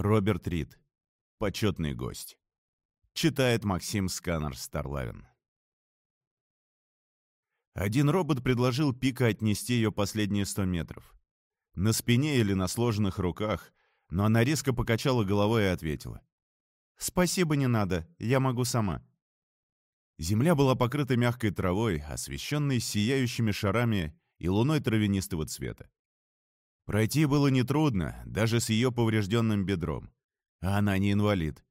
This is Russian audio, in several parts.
Роберт Рид. Почетный гость. Читает Максим Сканер Старлавин. Один робот предложил Пика отнести ее последние сто метров. На спине или на сложенных руках, но она резко покачала головой и ответила. «Спасибо, не надо, я могу сама». Земля была покрыта мягкой травой, освещенной сияющими шарами и луной травянистого цвета. Пройти было нетрудно, даже с ее поврежденным бедром. А она не инвалид.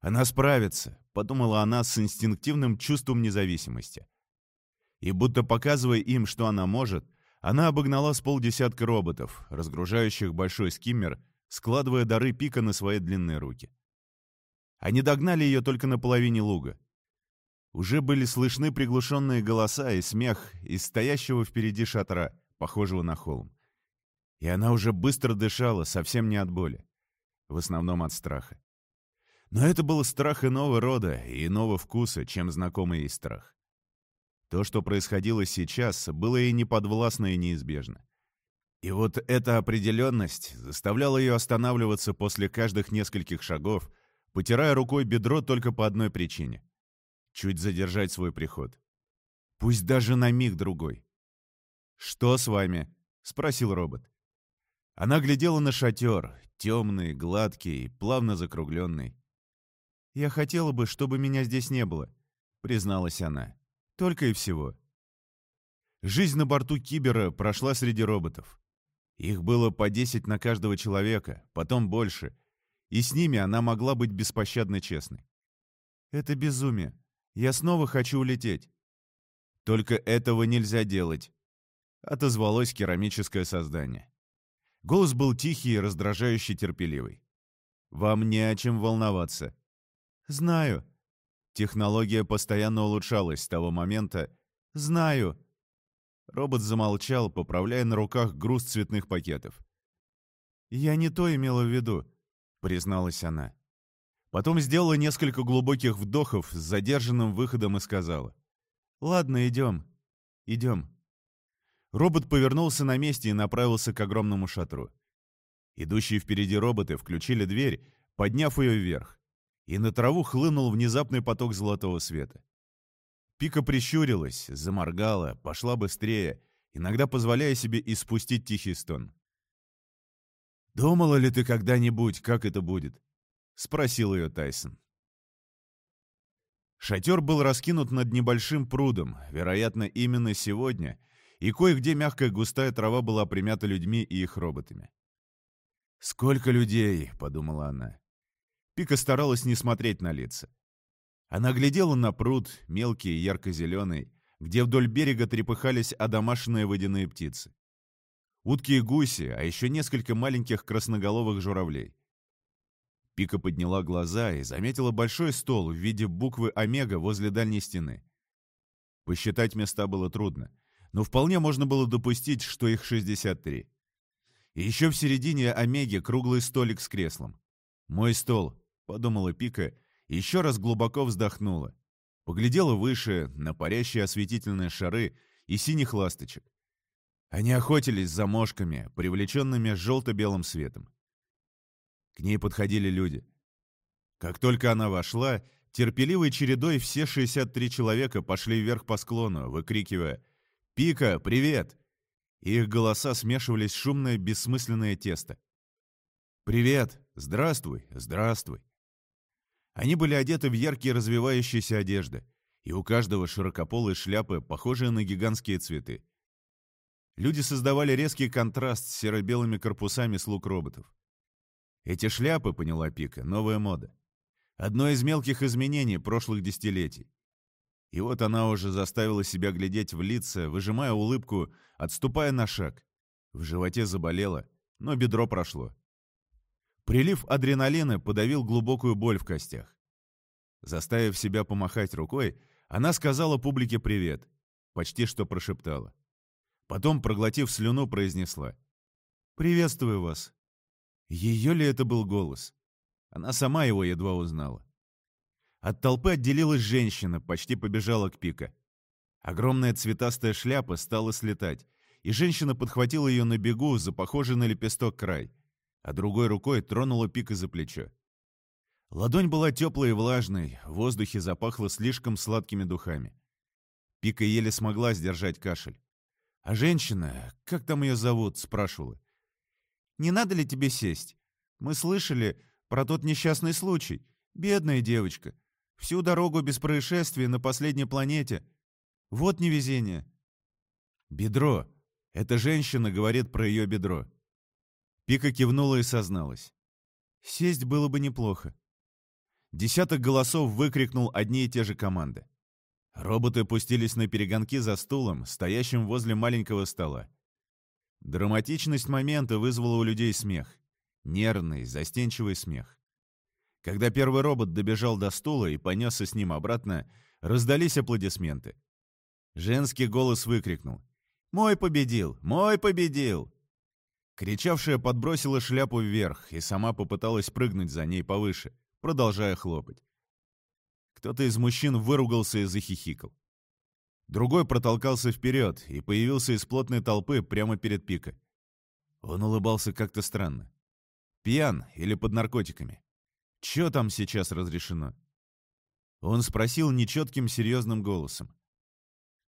Она справится, подумала она с инстинктивным чувством независимости. И будто показывая им, что она может, она обогнала с полдесятка роботов, разгружающих большой скиммер, складывая дары пика на свои длинные руки. Они догнали ее только на половине луга. Уже были слышны приглушенные голоса и смех из стоящего впереди шатра, похожего на холм. И она уже быстро дышала, совсем не от боли. В основном от страха. Но это был страх иного рода и иного вкуса, чем знакомый ей страх. То, что происходило сейчас, было ей неподвластно и неизбежно. И вот эта определенность заставляла ее останавливаться после каждых нескольких шагов, потирая рукой бедро только по одной причине — чуть задержать свой приход. Пусть даже на миг другой. «Что с вами?» — спросил робот. Она глядела на шатер, темный, гладкий, плавно закругленный. «Я хотела бы, чтобы меня здесь не было», — призналась она. «Только и всего». Жизнь на борту Кибера прошла среди роботов. Их было по десять на каждого человека, потом больше, и с ними она могла быть беспощадно честной. «Это безумие. Я снова хочу улететь». «Только этого нельзя делать», — отозвалось керамическое создание. Голос был тихий и раздражающе терпеливый. «Вам не о чем волноваться». «Знаю». Технология постоянно улучшалась с того момента. «Знаю». Робот замолчал, поправляя на руках груз цветных пакетов. «Я не то имела в виду», — призналась она. Потом сделала несколько глубоких вдохов с задержанным выходом и сказала. «Ладно, идем. Идем». Робот повернулся на месте и направился к огромному шатру. Идущие впереди роботы включили дверь, подняв ее вверх, и на траву хлынул внезапный поток золотого света. Пика прищурилась, заморгала, пошла быстрее, иногда позволяя себе испустить тихий стон. «Думала ли ты когда-нибудь, как это будет?» — спросил ее Тайсон. Шатер был раскинут над небольшим прудом, вероятно, именно сегодня — и кое-где мягкая густая трава была примята людьми и их роботами. «Сколько людей!» — подумала она. Пика старалась не смотреть на лица. Она глядела на пруд, мелкий и ярко-зеленый, где вдоль берега трепыхались одомашенные водяные птицы. Утки и гуси, а еще несколько маленьких красноголовых журавлей. Пика подняла глаза и заметила большой стол в виде буквы «Омега» возле дальней стены. Посчитать места было трудно но вполне можно было допустить, что их 63. И еще в середине Омеги круглый столик с креслом. «Мой стол», — подумала Пика, и еще раз глубоко вздохнула. Поглядела выше, на парящие осветительные шары и синих ласточек. Они охотились за мошками, привлеченными желто-белым светом. К ней подходили люди. Как только она вошла, терпеливой чередой все 63 человека пошли вверх по склону, выкрикивая «Пика, привет!» Их голоса смешивались в шумное, бессмысленное тесто. «Привет! Здравствуй! Здравствуй!» Они были одеты в яркие развивающиеся одежды, и у каждого широкополые шляпы, похожие на гигантские цветы. Люди создавали резкий контраст с серо-белыми корпусами слуг роботов. Эти шляпы, поняла Пика, новая мода. Одно из мелких изменений прошлых десятилетий. И вот она уже заставила себя глядеть в лица, выжимая улыбку, отступая на шаг. В животе заболело, но бедро прошло. Прилив адреналина подавил глубокую боль в костях. Заставив себя помахать рукой, она сказала публике привет, почти что прошептала. Потом, проглотив слюну, произнесла. «Приветствую вас». Ее ли это был голос? Она сама его едва узнала. От толпы отделилась женщина, почти побежала к Пика. Огромная цветастая шляпа стала слетать, и женщина подхватила ее на бегу за похожий на лепесток край. а другой рукой тронула Пика за плечо. Ладонь была теплой и влажной, в воздухе запахло слишком сладкими духами. Пика еле смогла сдержать кашель. А женщина, как там ее зовут, спрашивала. «Не надо ли тебе сесть? Мы слышали про тот несчастный случай. Бедная девочка. Всю дорогу без происшествий на последней планете. Вот невезение». «Бедро. Эта женщина говорит про ее бедро». Пика кивнула и созналась. «Сесть было бы неплохо». Десяток голосов выкрикнул одни и те же команды. Роботы пустились на перегонки за стулом, стоящим возле маленького стола. Драматичность момента вызвала у людей смех. Нервный, застенчивый смех. Когда первый робот добежал до стула и понесся с ним обратно, раздались аплодисменты. Женский голос выкрикнул. «Мой победил! Мой победил!» Кричавшая подбросила шляпу вверх и сама попыталась прыгнуть за ней повыше, продолжая хлопать. Кто-то из мужчин выругался и захихикал. Другой протолкался вперед и появился из плотной толпы прямо перед Пика. Он улыбался как-то странно. Пьян или под наркотиками? Чё там сейчас разрешено? Он спросил нечетким серьезным голосом.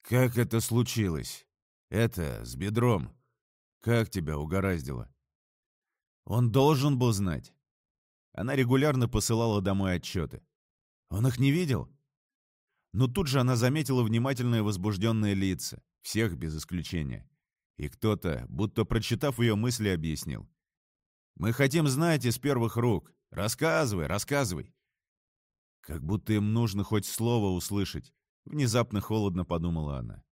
«Как это случилось? Это, с бедром. Как тебя угораздило?» Он должен был знать. Она регулярно посылала домой отчеты. Он их не видел? Но тут же она заметила внимательные возбужденные лица, всех без исключения. И кто-то, будто прочитав ее мысли, объяснил. «Мы хотим знать из первых рук. Рассказывай, рассказывай!» Как будто им нужно хоть слово услышать. Внезапно холодно подумала она.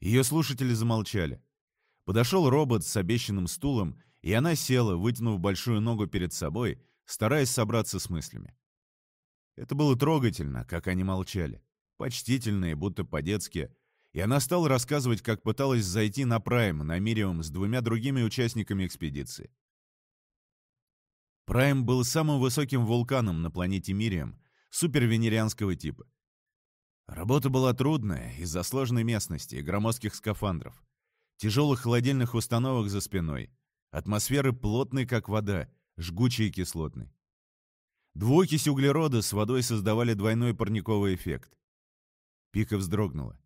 Ее слушатели замолчали. Подошел робот с обещанным стулом, и она села, вытянув большую ногу перед собой, стараясь собраться с мыслями. Это было трогательно, как они молчали. Почтительные, будто по-детски. И она стала рассказывать, как пыталась зайти на Прайм, на Мириум с двумя другими участниками экспедиции. Прайм был самым высоким вулканом на планете Мириам, супервенерианского типа. Работа была трудная из-за сложной местности и громоздких скафандров, тяжелых холодильных установок за спиной, атмосферы плотной, как вода, жгучей и кислотной. Двуокись углерода с водой создавали двойной парниковый эффект. Пика вздрогнула.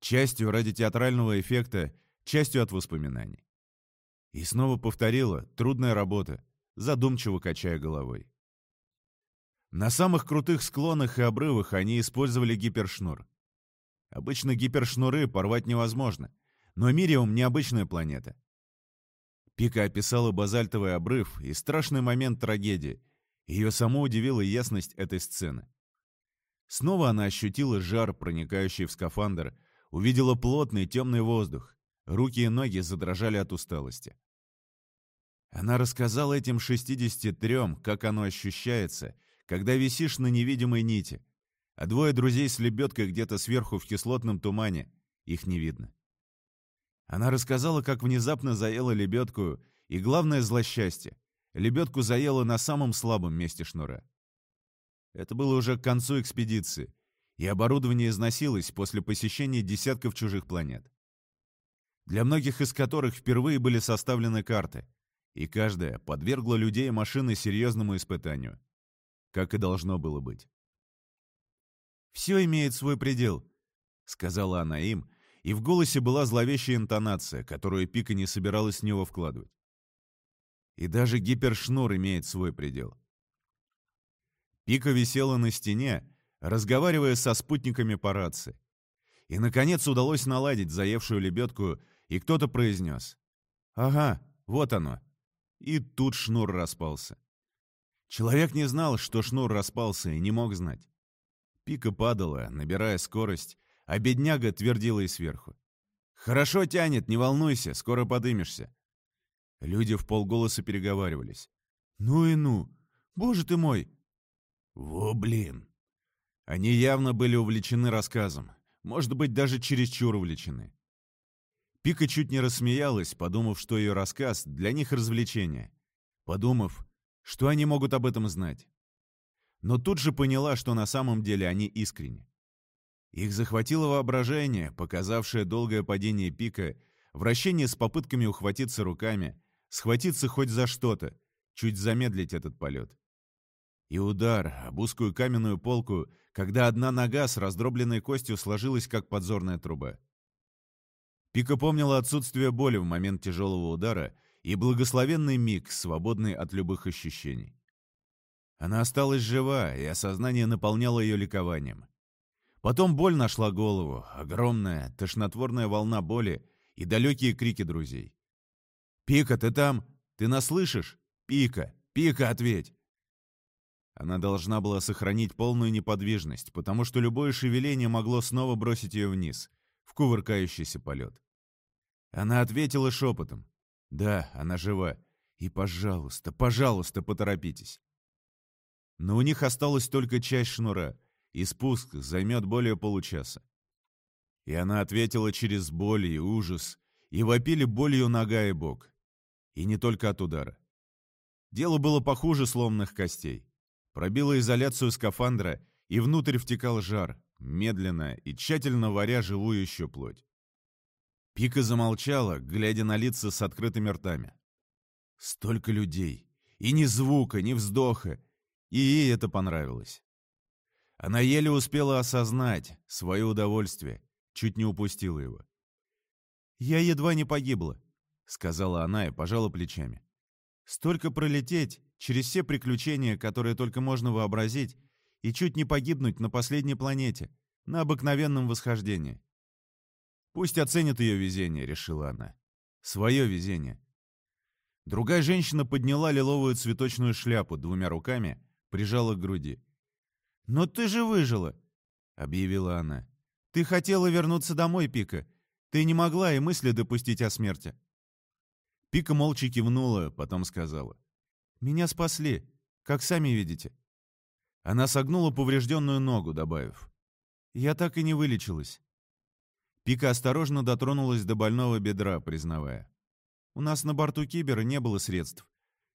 Частью ради театрального эффекта, частью от воспоминаний. И снова повторила «трудная работа», задумчиво качая головой. На самых крутых склонах и обрывах они использовали гипершнур. Обычно гипершнуры порвать невозможно, но Мириум — необычная планета. Пика описала базальтовый обрыв и страшный момент трагедии, ее само удивила ясность этой сцены. Снова она ощутила жар, проникающий в скафандр, увидела плотный темный воздух. Руки и ноги задрожали от усталости. Она рассказала этим 63, как оно ощущается, когда висишь на невидимой нити, а двое друзей с лебедкой где-то сверху в кислотном тумане, их не видно. Она рассказала, как внезапно заела лебедку, и главное злосчастье, Лебедку заело на самом слабом месте шнура. Это было уже к концу экспедиции, и оборудование износилось после посещения десятков чужих планет. Для многих из которых впервые были составлены карты, и каждая подвергла людей и машины серьезному испытанию, как и должно было быть. «Все имеет свой предел», — сказала она им, и в голосе была зловещая интонация, которую Пика не собиралась в него вкладывать. И даже гипершнур имеет свой предел. Пика висела на стене, разговаривая со спутниками по рации. И, наконец, удалось наладить заевшую лебедку, и кто-то произнес. «Ага, вот оно». И тут шнур распался. Человек не знал, что шнур распался, и не мог знать. Пика падала, набирая скорость, а бедняга твердила и сверху. «Хорошо тянет, не волнуйся, скоро подымешься. Люди в полголоса переговаривались. «Ну и ну! Боже ты мой!» «Во блин!» Они явно были увлечены рассказом, может быть, даже чересчур увлечены. Пика чуть не рассмеялась, подумав, что ее рассказ для них развлечение, подумав, что они могут об этом знать. Но тут же поняла, что на самом деле они искренни. Их захватило воображение, показавшее долгое падение пика, вращение с попытками ухватиться руками, схватиться хоть за что-то, чуть замедлить этот полет. И удар об узкую каменную полку, когда одна нога с раздробленной костью сложилась, как подзорная труба. Пика помнила отсутствие боли в момент тяжелого удара и благословенный миг, свободный от любых ощущений. Она осталась жива, и осознание наполняло ее ликованием. Потом боль нашла голову, огромная, тошнотворная волна боли и далекие крики друзей. «Пика, ты там? Ты нас слышишь? Пика! Пика, ответь!» Она должна была сохранить полную неподвижность, потому что любое шевеление могло снова бросить ее вниз, в кувыркающийся полет. Она ответила шепотом. «Да, она жива. И, пожалуйста, пожалуйста, поторопитесь». Но у них осталась только часть шнура, и спуск займет более получаса. И она ответила через боль и ужас, и вопили болью нога и бок. И не только от удара. Дело было похуже сломанных костей. Пробило изоляцию скафандра, и внутрь втекал жар, медленно и тщательно варя живую еще плоть. Пика замолчала, глядя на лица с открытыми ртами. Столько людей. И ни звука, ни вздоха. И ей это понравилось. Она еле успела осознать свое удовольствие, чуть не упустила его. «Я едва не погибла», — сказала она и пожала плечами. «Столько пролететь через все приключения, которые только можно вообразить, и чуть не погибнуть на последней планете, на обыкновенном восхождении. Пусть оценит ее везение, решила она. Свое везение. Другая женщина подняла лиловую цветочную шляпу двумя руками, прижала к груди. «Но ты же выжила!» — объявила она. «Ты хотела вернуться домой, Пика. Ты не могла и мысли допустить о смерти». Пика молча кивнула, потом сказала. «Меня спасли, как сами видите». Она согнула поврежденную ногу, добавив. «Я так и не вылечилась. Пика осторожно дотронулась до больного бедра, признавая. «У нас на борту Кибера не было средств.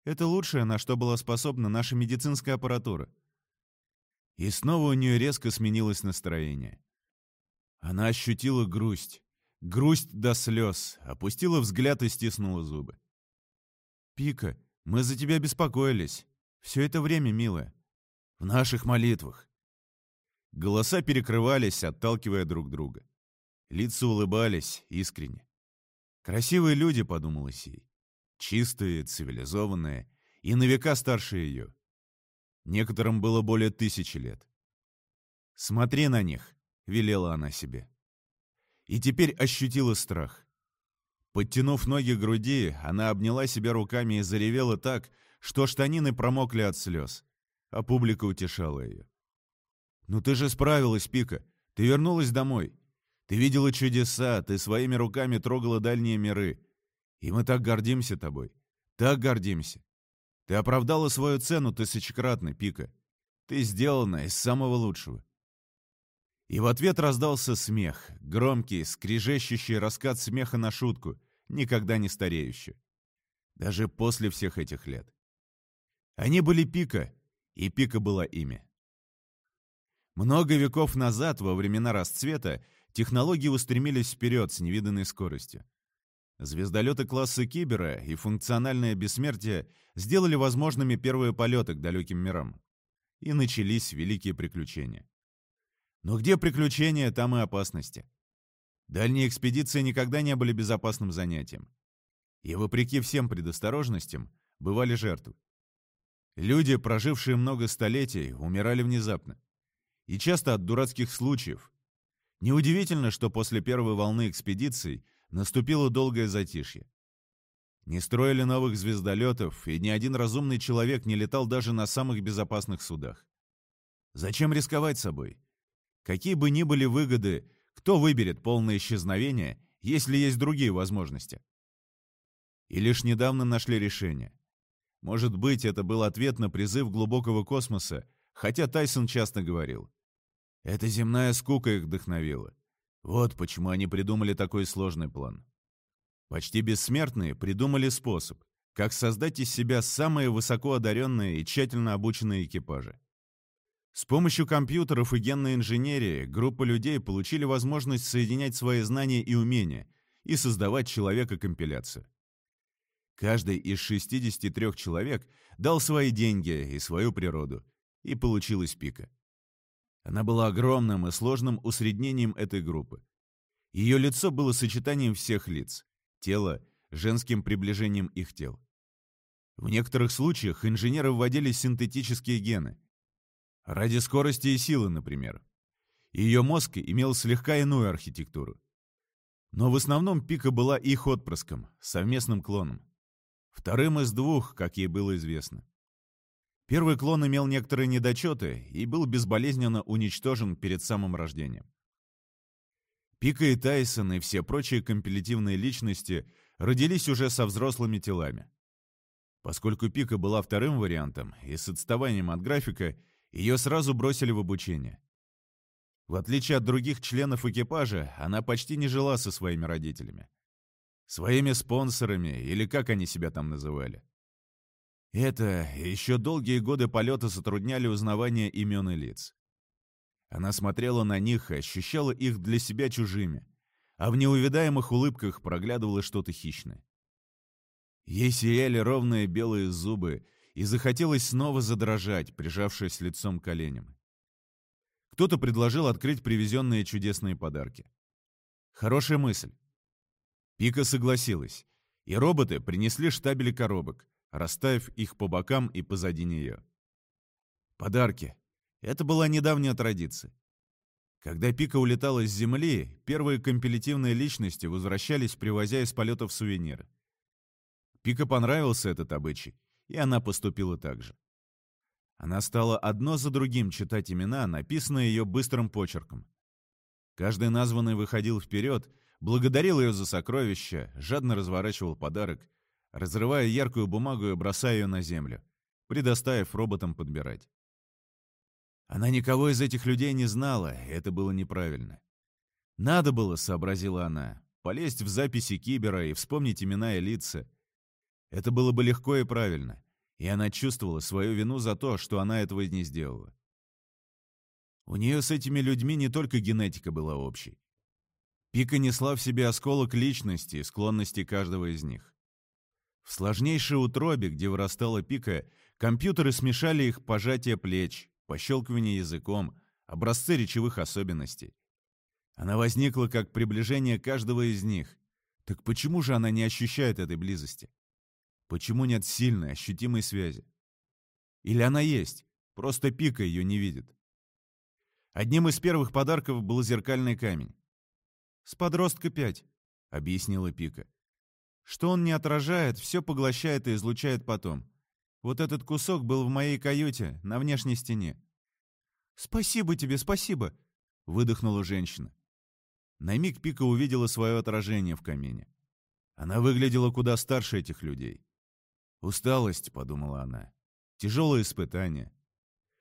Это лучшее, на что была способна наша медицинская аппаратура». И снова у нее резко сменилось настроение. Она ощутила грусть. Грусть до слез, опустила взгляд и стиснула зубы. «Пика, мы за тебя беспокоились. Все это время, милая. В наших молитвах». Голоса перекрывались, отталкивая друг друга. Лица улыбались искренне. «Красивые люди», — подумалось ей. Чистые, цивилизованные и на века старше ее. Некоторым было более тысячи лет. «Смотри на них», — велела она себе. И теперь ощутила страх. Подтянув ноги к груди, она обняла себя руками и заревела так, что штанины промокли от слез, а публика утешала ее. «Ну ты же справилась, Пика, ты вернулась домой. Ты видела чудеса, ты своими руками трогала дальние миры. И мы так гордимся тобой. Так гордимся. Ты оправдала свою цену тысячекратно, Пика. Ты сделана из самого лучшего. И в ответ раздался смех, громкий, скрежещущий раскат смеха на шутку, никогда не стареющий. Даже после всех этих лет. Они были Пика, и Пика была ими. Много веков назад, во времена расцвета, технологии устремились вперед с невиданной скоростью. Звездолеты класса Кибера и функциональное бессмертие сделали возможными первые полеты к далеким мирам. И начались великие приключения. Но где приключения, там и опасности. Дальние экспедиции никогда не были безопасным занятием. И вопреки всем предосторожностям, бывали жертвы. Люди, прожившие много столетий, умирали внезапно. И часто от дурацких случаев, Неудивительно, что после первой волны экспедиций наступило долгое затишье. Не строили новых звездолетов, и ни один разумный человек не летал даже на самых безопасных судах. Зачем рисковать собой? Какие бы ни были выгоды, кто выберет полное исчезновение, если есть другие возможности? И лишь недавно нашли решение. Может быть, это был ответ на призыв глубокого космоса, хотя Тайсон часто говорил. Эта земная скука их вдохновила. Вот почему они придумали такой сложный план. Почти бессмертные придумали способ, как создать из себя самые высоко одаренные и тщательно обученные экипажи. С помощью компьютеров и генной инженерии группа людей получили возможность соединять свои знания и умения и создавать человека-компиляцию. Каждый из 63 человек дал свои деньги и свою природу, и получилась пика. Она была огромным и сложным усреднением этой группы. Ее лицо было сочетанием всех лиц, тело — женским приближением их тел. В некоторых случаях инженеры вводили синтетические гены. Ради скорости и силы, например. Ее мозг имел слегка иную архитектуру. Но в основном Пика была их отпрыском, совместным клоном. Вторым из двух, как ей было известно. Первый клон имел некоторые недочеты и был безболезненно уничтожен перед самым рождением. Пика и Тайсон и все прочие компилятивные личности родились уже со взрослыми телами. Поскольку Пика была вторым вариантом и с отставанием от графика, ее сразу бросили в обучение. В отличие от других членов экипажа, она почти не жила со своими родителями. Своими спонсорами, или как они себя там называли. Это еще долгие годы полета затрудняли узнавание имен и лиц. Она смотрела на них и ощущала их для себя чужими, а в неувидаемых улыбках проглядывало что-то хищное. Ей сияли ровные белые зубы, и захотелось снова задрожать, прижавшись лицом к коленям. Кто-то предложил открыть привезенные чудесные подарки. Хорошая мысль. Пика согласилась, и роботы принесли штабели коробок, расставив их по бокам и позади нее. Подарки. Это была недавняя традиция. Когда Пика улетала с Земли, первые компилятивные личности возвращались, привозя из полетов сувениры. Пика понравился этот обычай, и она поступила так же. Она стала одно за другим читать имена, написанные ее быстрым почерком. Каждый названный выходил вперед, благодарил ее за сокровища, жадно разворачивал подарок, разрывая яркую бумагу и бросая ее на землю, предоставив роботам подбирать. Она никого из этих людей не знала, и это было неправильно. Надо было, сообразила она, полезть в записи Кибера и вспомнить имена и лица, это было бы легко и правильно, и она чувствовала свою вину за то, что она этого не сделала. У нее с этими людьми не только генетика была общей. Пика несла в себе осколок личности и склонности каждого из них. В сложнейшей утробе, где вырастала пика, компьютеры смешали их пожатие плеч, пощелкивание языком, образцы речевых особенностей. Она возникла как приближение каждого из них. Так почему же она не ощущает этой близости? Почему нет сильной, ощутимой связи? Или она есть, просто Пика ее не видит? Одним из первых подарков был зеркальный камень. «С подростка пять», — объяснила Пика. «Что он не отражает, все поглощает и излучает потом. Вот этот кусок был в моей каюте, на внешней стене». «Спасибо тебе, спасибо», — выдохнула женщина. На миг Пика увидела свое отражение в камине. Она выглядела куда старше этих людей. «Усталость», — подумала она. «Тяжелое испытание».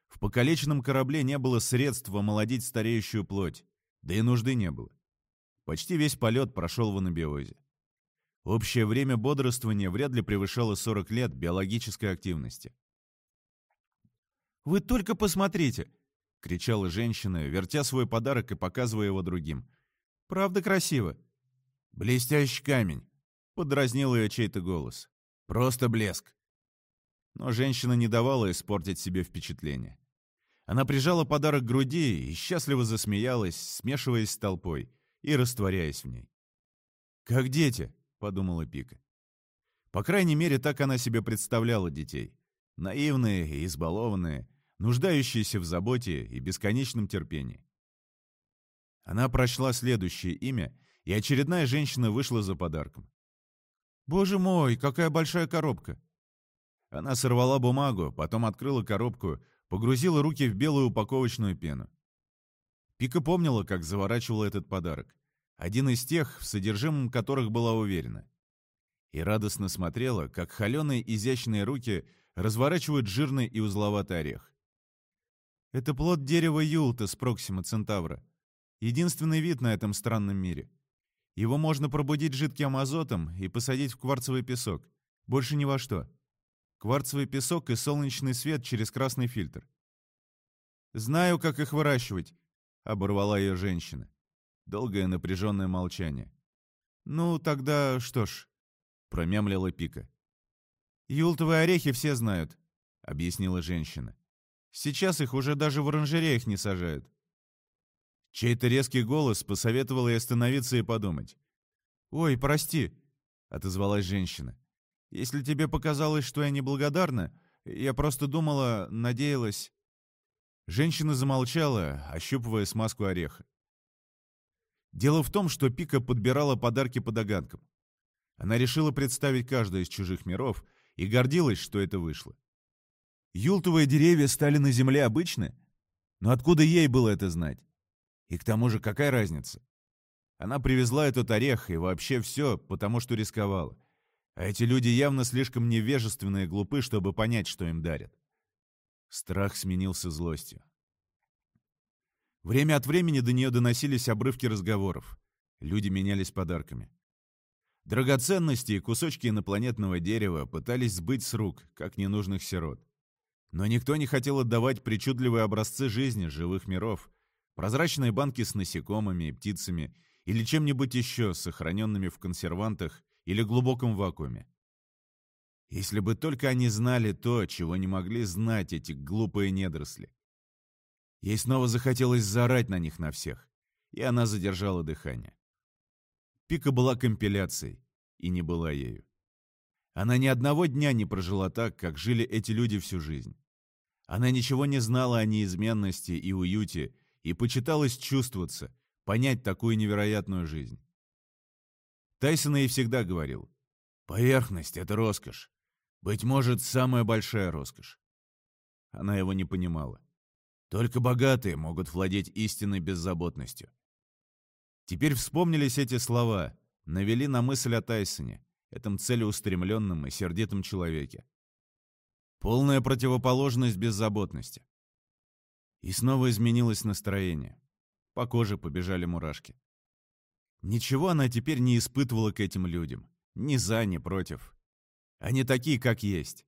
В покалеченном корабле не было средств омолодить стареющую плоть, да и нужды не было. Почти весь полет прошел в анабиозе. Общее время бодрствования вряд ли превышало 40 лет биологической активности. «Вы только посмотрите!» — кричала женщина, вертя свой подарок и показывая его другим. «Правда красиво?» «Блестящий камень!» — подразнил ее чей-то голос. Просто блеск. Но женщина не давала испортить себе впечатление. Она прижала подарок к груди и счастливо засмеялась, смешиваясь с толпой и растворяясь в ней. «Как дети», — подумала Пика. По крайней мере, так она себе представляла детей. Наивные и избалованные, нуждающиеся в заботе и бесконечном терпении. Она прочла следующее имя, и очередная женщина вышла за подарком. «Боже мой, какая большая коробка!» Она сорвала бумагу, потом открыла коробку, погрузила руки в белую упаковочную пену. Пика помнила, как заворачивала этот подарок. Один из тех, в содержимом которых была уверена. И радостно смотрела, как холеные изящные руки разворачивают жирный и узловатый орех. Это плод дерева Юлта с Проксима Центавра. Единственный вид на этом странном мире. Его можно пробудить жидким азотом и посадить в кварцевый песок. Больше ни во что. Кварцевый песок и солнечный свет через красный фильтр. «Знаю, как их выращивать», — оборвала ее женщина. Долгое напряженное молчание. «Ну, тогда что ж», — промямлила Пика. «Юлтовые орехи все знают», — объяснила женщина. «Сейчас их уже даже в оранжереях не сажают». Чей-то резкий голос посоветовал ей остановиться и подумать. «Ой, прости», — отозвалась женщина. «Если тебе показалось, что я неблагодарна, я просто думала, надеялась...» Женщина замолчала, ощупывая смазку ореха. Дело в том, что Пика подбирала подарки по догадкам. Она решила представить каждый из чужих миров и гордилась, что это вышло. Юлтовые деревья стали на земле обычны? Но откуда ей было это знать? И к тому же, какая разница? Она привезла этот орех и вообще все, потому что рисковала. А эти люди явно слишком невежественные и глупы, чтобы понять, что им дарят. Страх сменился злостью. Время от времени до нее доносились обрывки разговоров. Люди менялись подарками. Драгоценности и кусочки инопланетного дерева пытались сбыть с рук, как ненужных сирот. Но никто не хотел отдавать причудливые образцы жизни живых миров, прозрачные банки с насекомыми и птицами или чем-нибудь еще, сохраненными в консервантах или глубоком вакууме. Если бы только они знали то, чего не могли знать эти глупые недоросли. Ей снова захотелось заорать на них на всех, и она задержала дыхание. Пика была компиляцией, и не была ею. Она ни одного дня не прожила так, как жили эти люди всю жизнь. Она ничего не знала о неизменности и уюте, и почиталась чувствоваться, понять такую невероятную жизнь. Тайсон ей всегда говорил, «Поверхность — это роскошь. Быть может, самая большая роскошь». Она его не понимала. Только богатые могут владеть истинной беззаботностью. Теперь вспомнились эти слова, навели на мысль о Тайсоне, этом целеустремленном и сердитом человеке. Полная противоположность беззаботности. И снова изменилось настроение. По коже побежали мурашки. Ничего она теперь не испытывала к этим людям. Ни за, ни против. Они такие, как есть.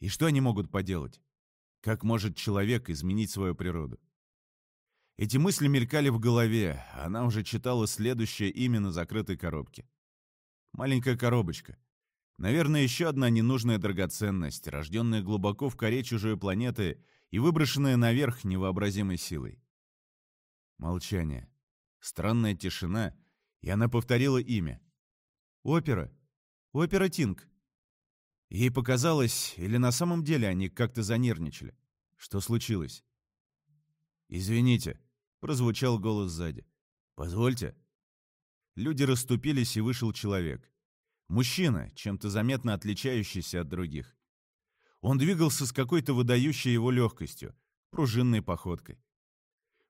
И что они могут поделать? Как может человек изменить свою природу? Эти мысли мелькали в голове, она уже читала следующее имя на закрытой коробке. Маленькая коробочка. Наверное, еще одна ненужная драгоценность, рожденная глубоко в коре чужой планеты и выброшенная наверх невообразимой силой. Молчание. Странная тишина, и она повторила имя. «Опера. Опера Тинг». Ей показалось, или на самом деле они как-то занервничали. Что случилось? «Извините», — прозвучал голос сзади. «Позвольте». Люди расступились, и вышел человек. Мужчина, чем-то заметно отличающийся от других. Он двигался с какой-то выдающей его легкостью, пружинной походкой.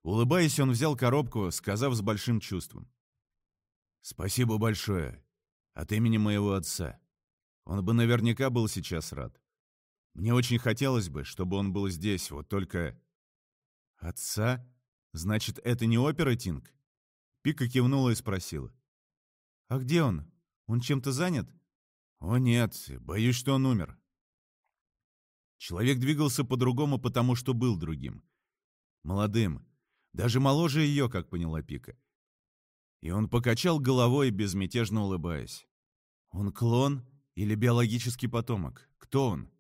Улыбаясь, он взял коробку, сказав с большим чувством. «Спасибо большое. От имени моего отца. Он бы наверняка был сейчас рад. Мне очень хотелось бы, чтобы он был здесь, вот только...» «Отца? Значит, это не опера, Тинг?» Пика кивнула и спросила. «А где он? Он чем-то занят?» «О нет, боюсь, что он умер». Человек двигался по-другому, потому что был другим. Молодым. Даже моложе ее, как поняла Пика. И он покачал головой, безмятежно улыбаясь. Он клон или биологический потомок? Кто он?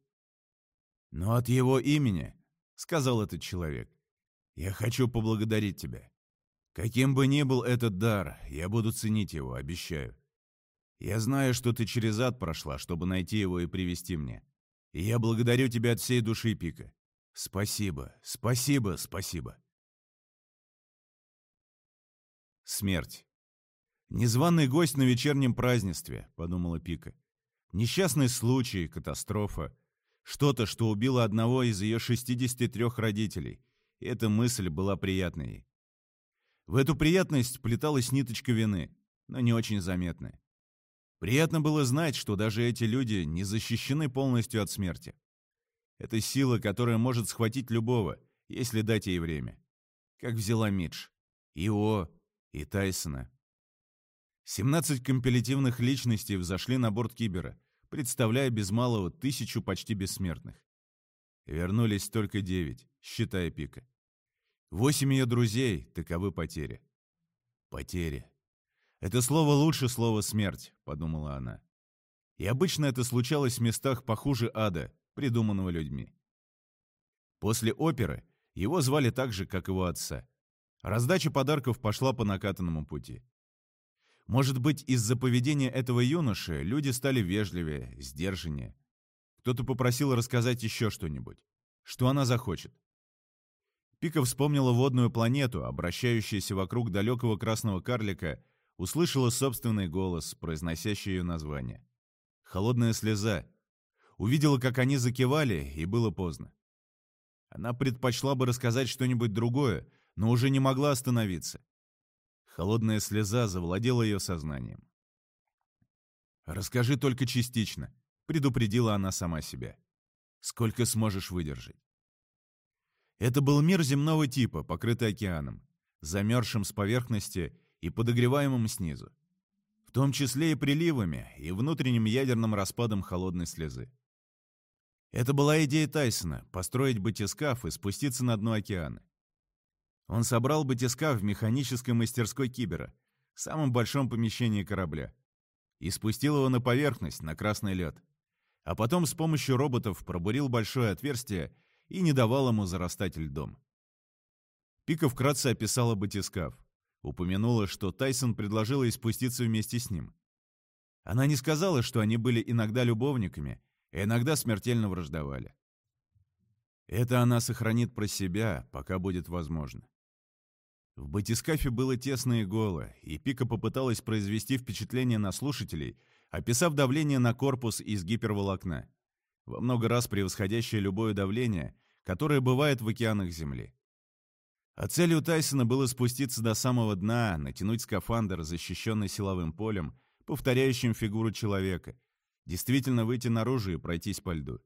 «Но от его имени», — сказал этот человек, — «я хочу поблагодарить тебя. Каким бы ни был этот дар, я буду ценить его, обещаю. Я знаю, что ты через ад прошла, чтобы найти его и привести мне. И я благодарю тебя от всей души, Пика. Спасибо, спасибо, спасибо. Смерть. Незваный гость на вечернем празднестве, подумала Пика. Несчастный случай, катастрофа. Что-то, что убило одного из ее 63 родителей. Эта мысль была приятной. В эту приятность плеталась ниточка вины, но не очень заметная. Приятно было знать, что даже эти люди не защищены полностью от смерти. Это сила, которая может схватить любого, если дать ей время. Как взяла Мидж. Ио и Тайсона. 17 компилятивных личностей взошли на борт Кибера, представляя без малого тысячу почти бессмертных. Вернулись только девять, считая Пика. Восемь ее друзей, таковы потери. Потери. Это слово лучше слова «смерть», — подумала она. И обычно это случалось в местах похуже ада, придуманного людьми. После оперы его звали так же, как его отца. Раздача подарков пошла по накатанному пути. Может быть, из-за поведения этого юноши люди стали вежливее, сдержаннее. Кто-то попросил рассказать еще что-нибудь. Что она захочет. Пика вспомнила водную планету, обращающуюся вокруг далекого красного карлика, услышала собственный голос, произносящий ее название. Холодная слеза. Увидела, как они закивали, и было поздно. Она предпочла бы рассказать что-нибудь другое, но уже не могла остановиться. Холодная слеза завладела ее сознанием. «Расскажи только частично», — предупредила она сама себя. «Сколько сможешь выдержать?» Это был мир земного типа, покрытый океаном, замерзшим с поверхности и подогреваемым снизу, в том числе и приливами и внутренним ядерным распадом холодной слезы. Это была идея Тайсона — построить батискаф и спуститься на дно океана. Он собрал батискаф в механической мастерской Кибера, самом большом помещении корабля, и спустил его на поверхность, на красный лед. А потом с помощью роботов пробурил большое отверстие и не давал ему зарастать льдом. Пика вкратце описала батискаф. Упомянула, что Тайсон предложил ей спуститься вместе с ним. Она не сказала, что они были иногда любовниками, и иногда смертельно враждовали. Это она сохранит про себя, пока будет возможно. В батискафе было тесно и голо, и Пика попыталась произвести впечатление на слушателей, описав давление на корпус из гиперволокна, во много раз превосходящее любое давление, которое бывает в океанах Земли. А целью Тайсона было спуститься до самого дна, натянуть скафандр, защищенный силовым полем, повторяющим фигуру человека, действительно выйти наружу и пройтись по льду.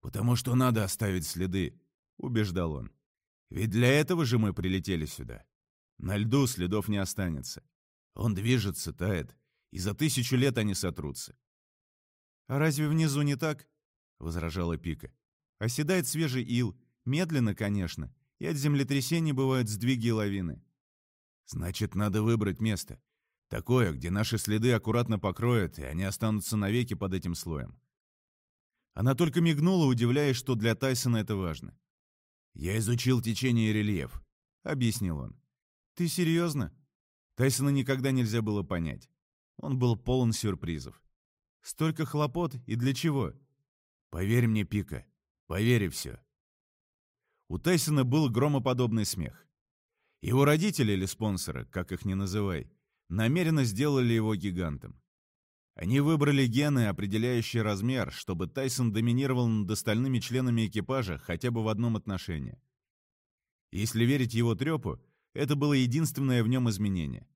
«Потому что надо оставить следы», — убеждал он. Ведь для этого же мы прилетели сюда. На льду следов не останется. Он движется, тает, и за тысячу лет они сотрутся. «А разве внизу не так?» — возражала Пика. «Оседает свежий ил, медленно, конечно, и от землетрясений бывают сдвиги и лавины. Значит, надо выбрать место. Такое, где наши следы аккуратно покроют, и они останутся навеки под этим слоем». Она только мигнула, удивляясь, что для Тайсона это важно. «Я изучил течение и рельеф», — объяснил он. «Ты серьезно?» Тайсона никогда нельзя было понять. Он был полон сюрпризов. «Столько хлопот и для чего?» «Поверь мне, Пика, поверь и все». У Тайсона был громоподобный смех. Его родители или спонсоры, как их ни называй, намеренно сделали его гигантом. Они выбрали гены, определяющие размер, чтобы Тайсон доминировал над остальными членами экипажа хотя бы в одном отношении. Если верить его трепу, это было единственное в нем изменение.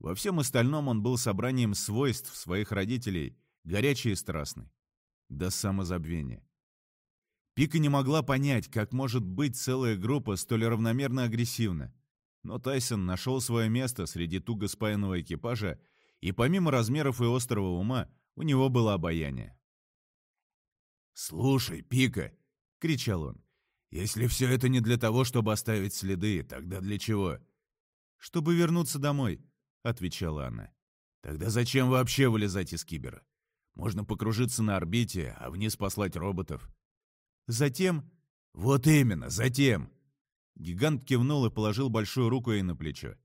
Во всем остальном он был собранием свойств своих родителей, горячий и страстный. До самозабвения. Пика не могла понять, как может быть целая группа столь равномерно агрессивна. Но Тайсон нашел свое место среди туго спаянного экипажа и помимо размеров и острого ума, у него было обаяние. «Слушай, Пика!» — кричал он. «Если все это не для того, чтобы оставить следы, тогда для чего?» «Чтобы вернуться домой», — отвечала она. «Тогда зачем вообще вылезать из кибера? Можно покружиться на орбите, а вниз послать роботов». «Затем...» «Вот именно, затем!» Гигант кивнул и положил большую руку ей на плечо.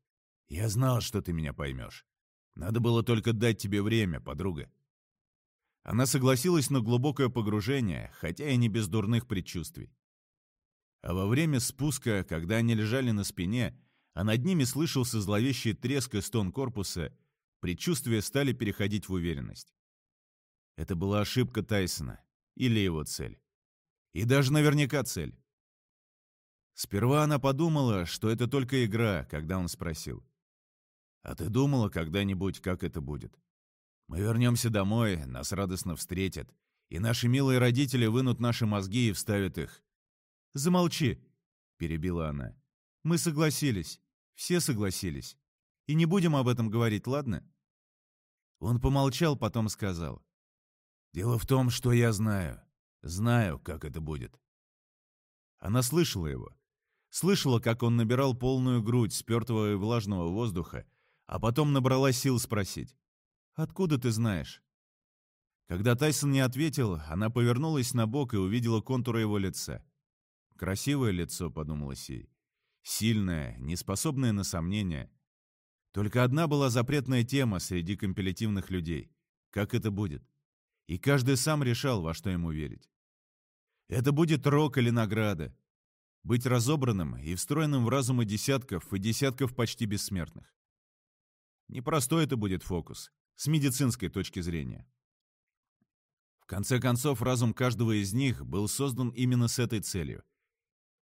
«Я знал, что ты меня поймешь. Надо было только дать тебе время, подруга. Она согласилась на глубокое погружение, хотя и не без дурных предчувствий. А во время спуска, когда они лежали на спине, а над ними слышался зловещий треск и стон корпуса, предчувствия стали переходить в уверенность. Это была ошибка Тайсона или его цель. И даже наверняка цель. Сперва она подумала, что это только игра, когда он спросил. А ты думала когда-нибудь, как это будет? Мы вернемся домой, нас радостно встретят, и наши милые родители вынут наши мозги и вставят их. «Замолчи!» — перебила она. «Мы согласились. Все согласились. И не будем об этом говорить, ладно?» Он помолчал, потом сказал. «Дело в том, что я знаю. Знаю, как это будет». Она слышала его. Слышала, как он набирал полную грудь спертого и влажного воздуха, а потом набрала сил спросить. «Откуда ты знаешь?» Когда Тайсон не ответил, она повернулась на бок и увидела контуры его лица. «Красивое лицо», — подумала Сей. «Сильное, неспособное на сомнения. Только одна была запретная тема среди компилятивных людей. Как это будет? И каждый сам решал, во что ему верить. Это будет рок или награда. Быть разобранным и встроенным в разумы десятков и десятков почти бессмертных. Непростой это будет фокус, с медицинской точки зрения. В конце концов, разум каждого из них был создан именно с этой целью.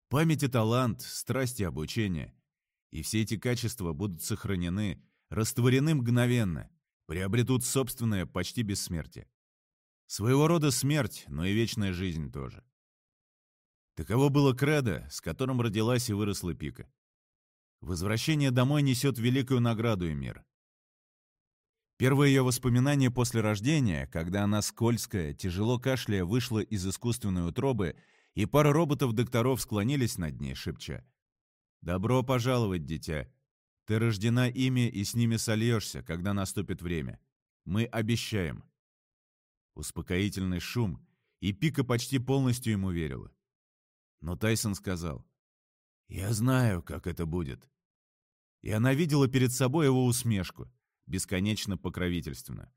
Память и талант, страсть и обучение. И все эти качества будут сохранены, растворены мгновенно, приобретут собственное почти бессмертие. Своего рода смерть, но и вечная жизнь тоже. Таково было кредо, с которым родилась и выросла Пика. Возвращение домой несет великую награду и мир. Первое ее воспоминание после рождения, когда она скользкая, тяжело кашляя, вышла из искусственной утробы, и пара роботов-докторов склонились над ней, шепча. «Добро пожаловать, дитя. Ты рождена ими и с ними сольешься, когда наступит время. Мы обещаем». Успокоительный шум, и Пика почти полностью ему верила. Но Тайсон сказал, «Я знаю, как это будет». И она видела перед собой его усмешку, бесконечно покровительственно.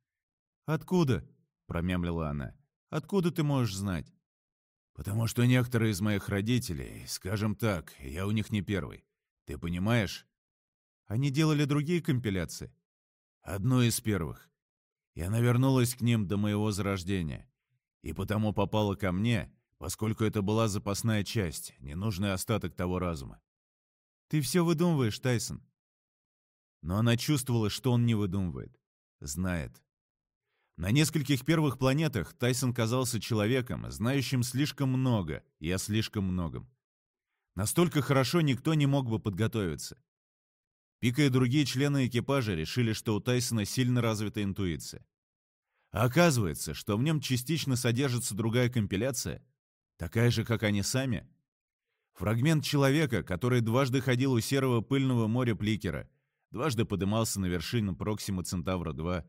«Откуда?» — промямлила она. «Откуда ты можешь знать?» «Потому что некоторые из моих родителей, скажем так, я у них не первый. Ты понимаешь?» «Они делали другие компиляции?» «Одну из первых. И она вернулась к ним до моего зарождения. И потому попала ко мне, поскольку это была запасная часть, ненужный остаток того разума. «Ты все выдумываешь, Тайсон». Но она чувствовала, что он не выдумывает. Знает. На нескольких первых планетах Тайсон казался человеком, знающим слишком много и о слишком многом. Настолько хорошо никто не мог бы подготовиться. Пика и другие члены экипажа решили, что у Тайсона сильно развита интуиция. А оказывается, что в нем частично содержится другая компиляция, Такая же, как они сами? Фрагмент человека, который дважды ходил у серого пыльного моря Пликера, дважды подымался на вершину Проксима Центавра-2.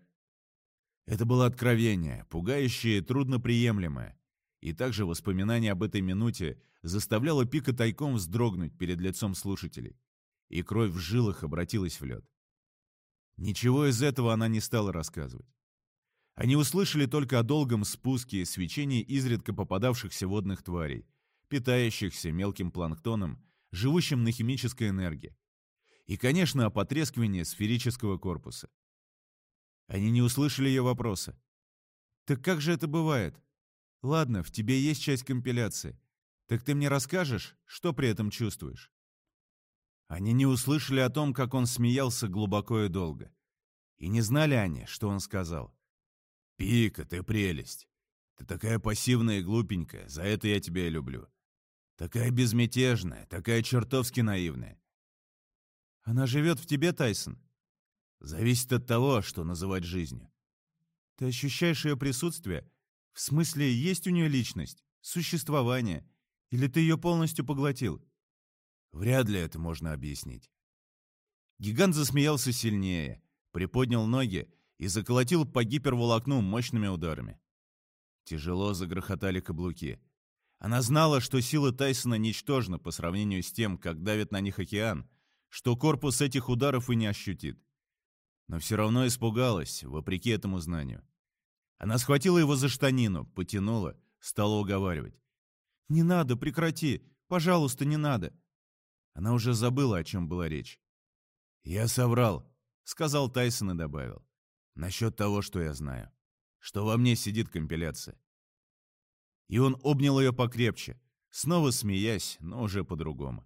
Это было откровение, пугающее и трудноприемлемое. И также воспоминание об этой минуте заставляло Пика тайком вздрогнуть перед лицом слушателей. И кровь в жилах обратилась в лед. Ничего из этого она не стала рассказывать. Они услышали только о долгом спуске и свечении изредка попадавшихся водных тварей, питающихся мелким планктоном, живущим на химической энергии. И, конечно, о потрескивании сферического корпуса. Они не услышали ее вопроса. «Так как же это бывает? Ладно, в тебе есть часть компиляции. Так ты мне расскажешь, что при этом чувствуешь?» Они не услышали о том, как он смеялся глубоко и долго. И не знали они, что он сказал. «Пика, ты прелесть! Ты такая пассивная и глупенькая, за это я тебя и люблю. Такая безмятежная, такая чертовски наивная». «Она живет в тебе, Тайсон?» «Зависит от того, что называть жизнью». «Ты ощущаешь ее присутствие? В смысле, есть у нее личность, существование? Или ты ее полностью поглотил?» «Вряд ли это можно объяснить». Гигант засмеялся сильнее, приподнял ноги и заколотил по гиперволокну мощными ударами. Тяжело загрохотали каблуки. Она знала, что сила Тайсона ничтожна по сравнению с тем, как давит на них океан, что корпус этих ударов и не ощутит. Но все равно испугалась, вопреки этому знанию. Она схватила его за штанину, потянула, стала уговаривать. «Не надо, прекрати! Пожалуйста, не надо!» Она уже забыла, о чем была речь. «Я соврал», — сказал Тайсон и добавил. Насчет того, что я знаю. Что во мне сидит компиляция. И он обнял ее покрепче, снова смеясь, но уже по-другому.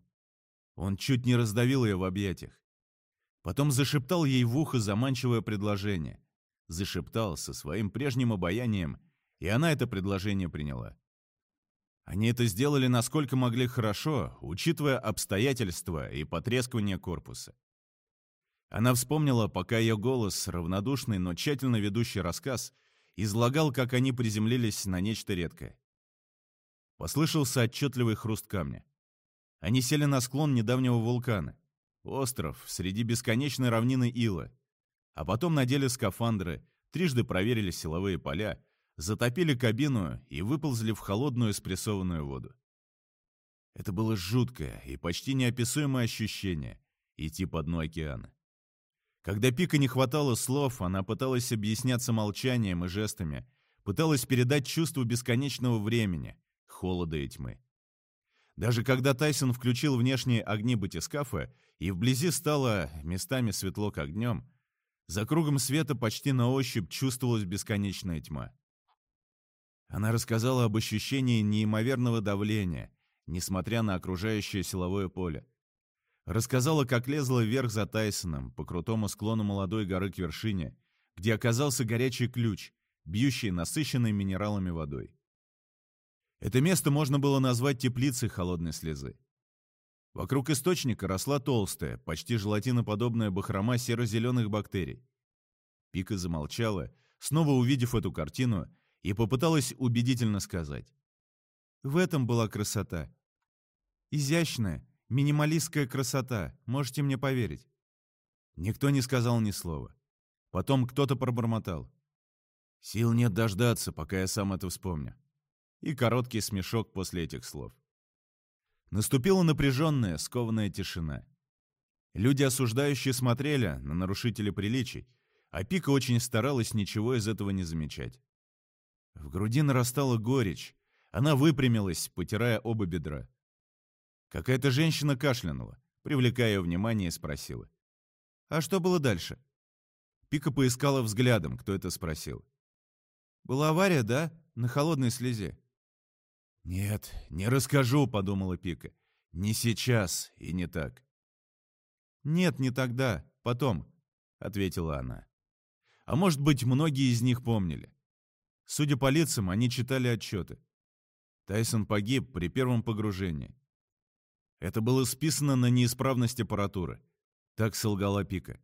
Он чуть не раздавил ее в объятиях. Потом зашептал ей в ухо заманчивое предложение. Зашептал со своим прежним обаянием, и она это предложение приняла. Они это сделали насколько могли хорошо, учитывая обстоятельства и потрескивание корпуса. Она вспомнила, пока ее голос, равнодушный, но тщательно ведущий рассказ, излагал, как они приземлились на нечто редкое. Послышался отчетливый хруст камня. Они сели на склон недавнего вулкана. Остров среди бесконечной равнины Ила. А потом надели скафандры, трижды проверили силовые поля, затопили кабину и выползли в холодную спрессованную воду. Это было жуткое и почти неописуемое ощущение — идти по дну океана. Когда Пика не хватало слов, она пыталась объясняться молчанием и жестами, пыталась передать чувство бесконечного времени, холода и тьмы. Даже когда Тайсон включил внешние огни батискафа, и вблизи стало местами светло как днем, за кругом света почти на ощупь чувствовалась бесконечная тьма. Она рассказала об ощущении неимоверного давления, несмотря на окружающее силовое поле. Рассказала, как лезла вверх за Тайсоном по крутому склону молодой горы к вершине, где оказался горячий ключ, бьющий насыщенной минералами водой. Это место можно было назвать теплицей холодной слезы. Вокруг источника росла толстая, почти желатиноподобная бахрома серо-зеленых бактерий. Пика замолчала, снова увидев эту картину, и попыталась убедительно сказать. В этом была красота. Изящная, минималистская красота, можете мне поверить. Никто не сказал ни слова. Потом кто-то пробормотал. Сил нет дождаться, пока я сам это вспомню. И короткий смешок после этих слов. Наступила напряженная, скованная тишина. Люди, осуждающие, смотрели на нарушителя приличий, а Пика очень старалась ничего из этого не замечать. В груди нарастала горечь. Она выпрямилась, потирая оба бедра. Какая-то женщина кашлянула, привлекая внимание, и спросила. «А что было дальше?» Пика поискала взглядом, кто это спросил. «Была авария, да? На холодной слезе?» «Нет, не расскажу», — подумала Пика. «Не сейчас и не так». «Нет, не тогда, потом», — ответила она. «А может быть, многие из них помнили. Судя по лицам, они читали отчеты. Тайсон погиб при первом погружении. Это было списано на неисправность аппаратуры. Так солгала Пика.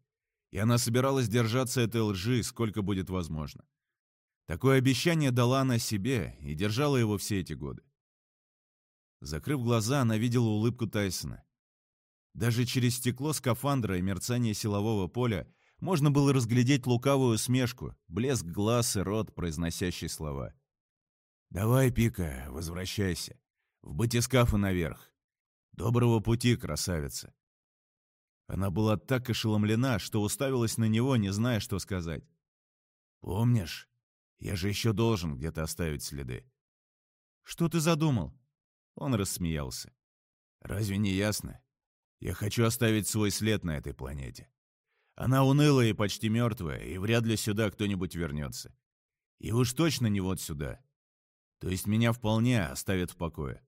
И она собиралась держаться этой лжи, сколько будет возможно. Такое обещание дала она себе и держала его все эти годы. Закрыв глаза, она видела улыбку Тайсона. Даже через стекло скафандра и мерцание силового поля можно было разглядеть лукавую усмешку, блеск глаз и рот, произносящий слова. «Давай, Пика, возвращайся. В батискафы наверх. Доброго пути, красавица!» Она была так ошеломлена, что уставилась на него, не зная, что сказать. «Помнишь? Я же еще должен где-то оставить следы». «Что ты задумал?» Он рассмеялся. «Разве не ясно? Я хочу оставить свой след на этой планете. Она унылая и почти мертвая, и вряд ли сюда кто-нибудь вернется. И уж точно не вот сюда. То есть меня вполне оставят в покое».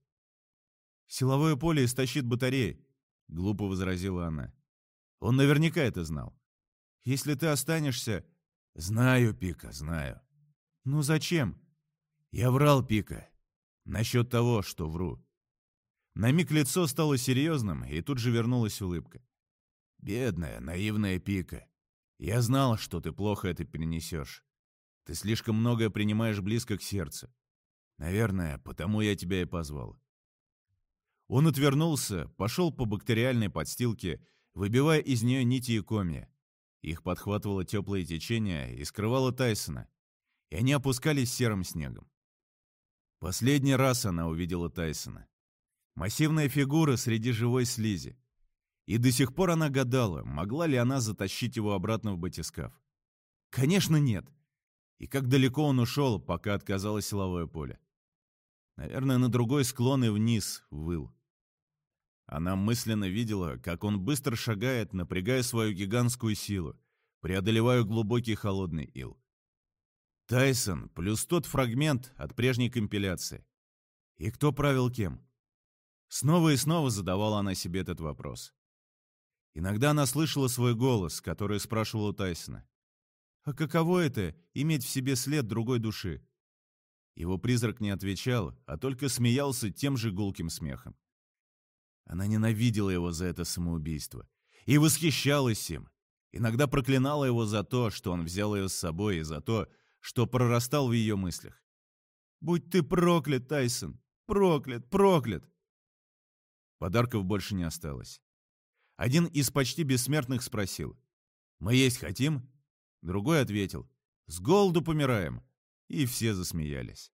«Силовое поле истощит батареи», — глупо возразила она. Он наверняка это знал. «Если ты останешься...» «Знаю, Пика, знаю». «Ну зачем?» «Я врал, Пика. Насчет того, что вру. На миг лицо стало серьезным, и тут же вернулась улыбка. «Бедная, наивная Пика. Я знал, что ты плохо это перенесешь. Ты слишком многое принимаешь близко к сердцу. Наверное, потому я тебя и позвал». Он отвернулся, пошел по бактериальной подстилке, выбивая из нее нити и комья. Их подхватывало теплое течение и скрывало Тайсона, и они опускались серым снегом. Последний раз она увидела Тайсона. Массивная фигура среди живой слизи. И до сих пор она гадала, могла ли она затащить его обратно в батискаф. Конечно, нет. И как далеко он ушел, пока отказалось силовое поле. Наверное, на другой склон и вниз выл. Она мысленно видела, как он быстро шагает, напрягая свою гигантскую силу, преодолевая глубокий холодный ил. Тайсон плюс тот фрагмент от прежней компиляции. И кто правил кем? Снова и снова задавала она себе этот вопрос. Иногда она слышала свой голос, который спрашивал у Тайсона. «А каково это — иметь в себе след другой души?» Его призрак не отвечал, а только смеялся тем же гулким смехом. Она ненавидела его за это самоубийство и восхищалась им. Иногда проклинала его за то, что он взял ее с собой, и за то, что прорастал в ее мыслях. «Будь ты проклят, Тайсон! Проклят, проклят!» Подарков больше не осталось. Один из почти бессмертных спросил. «Мы есть хотим?» Другой ответил. «С голоду помираем». И все засмеялись.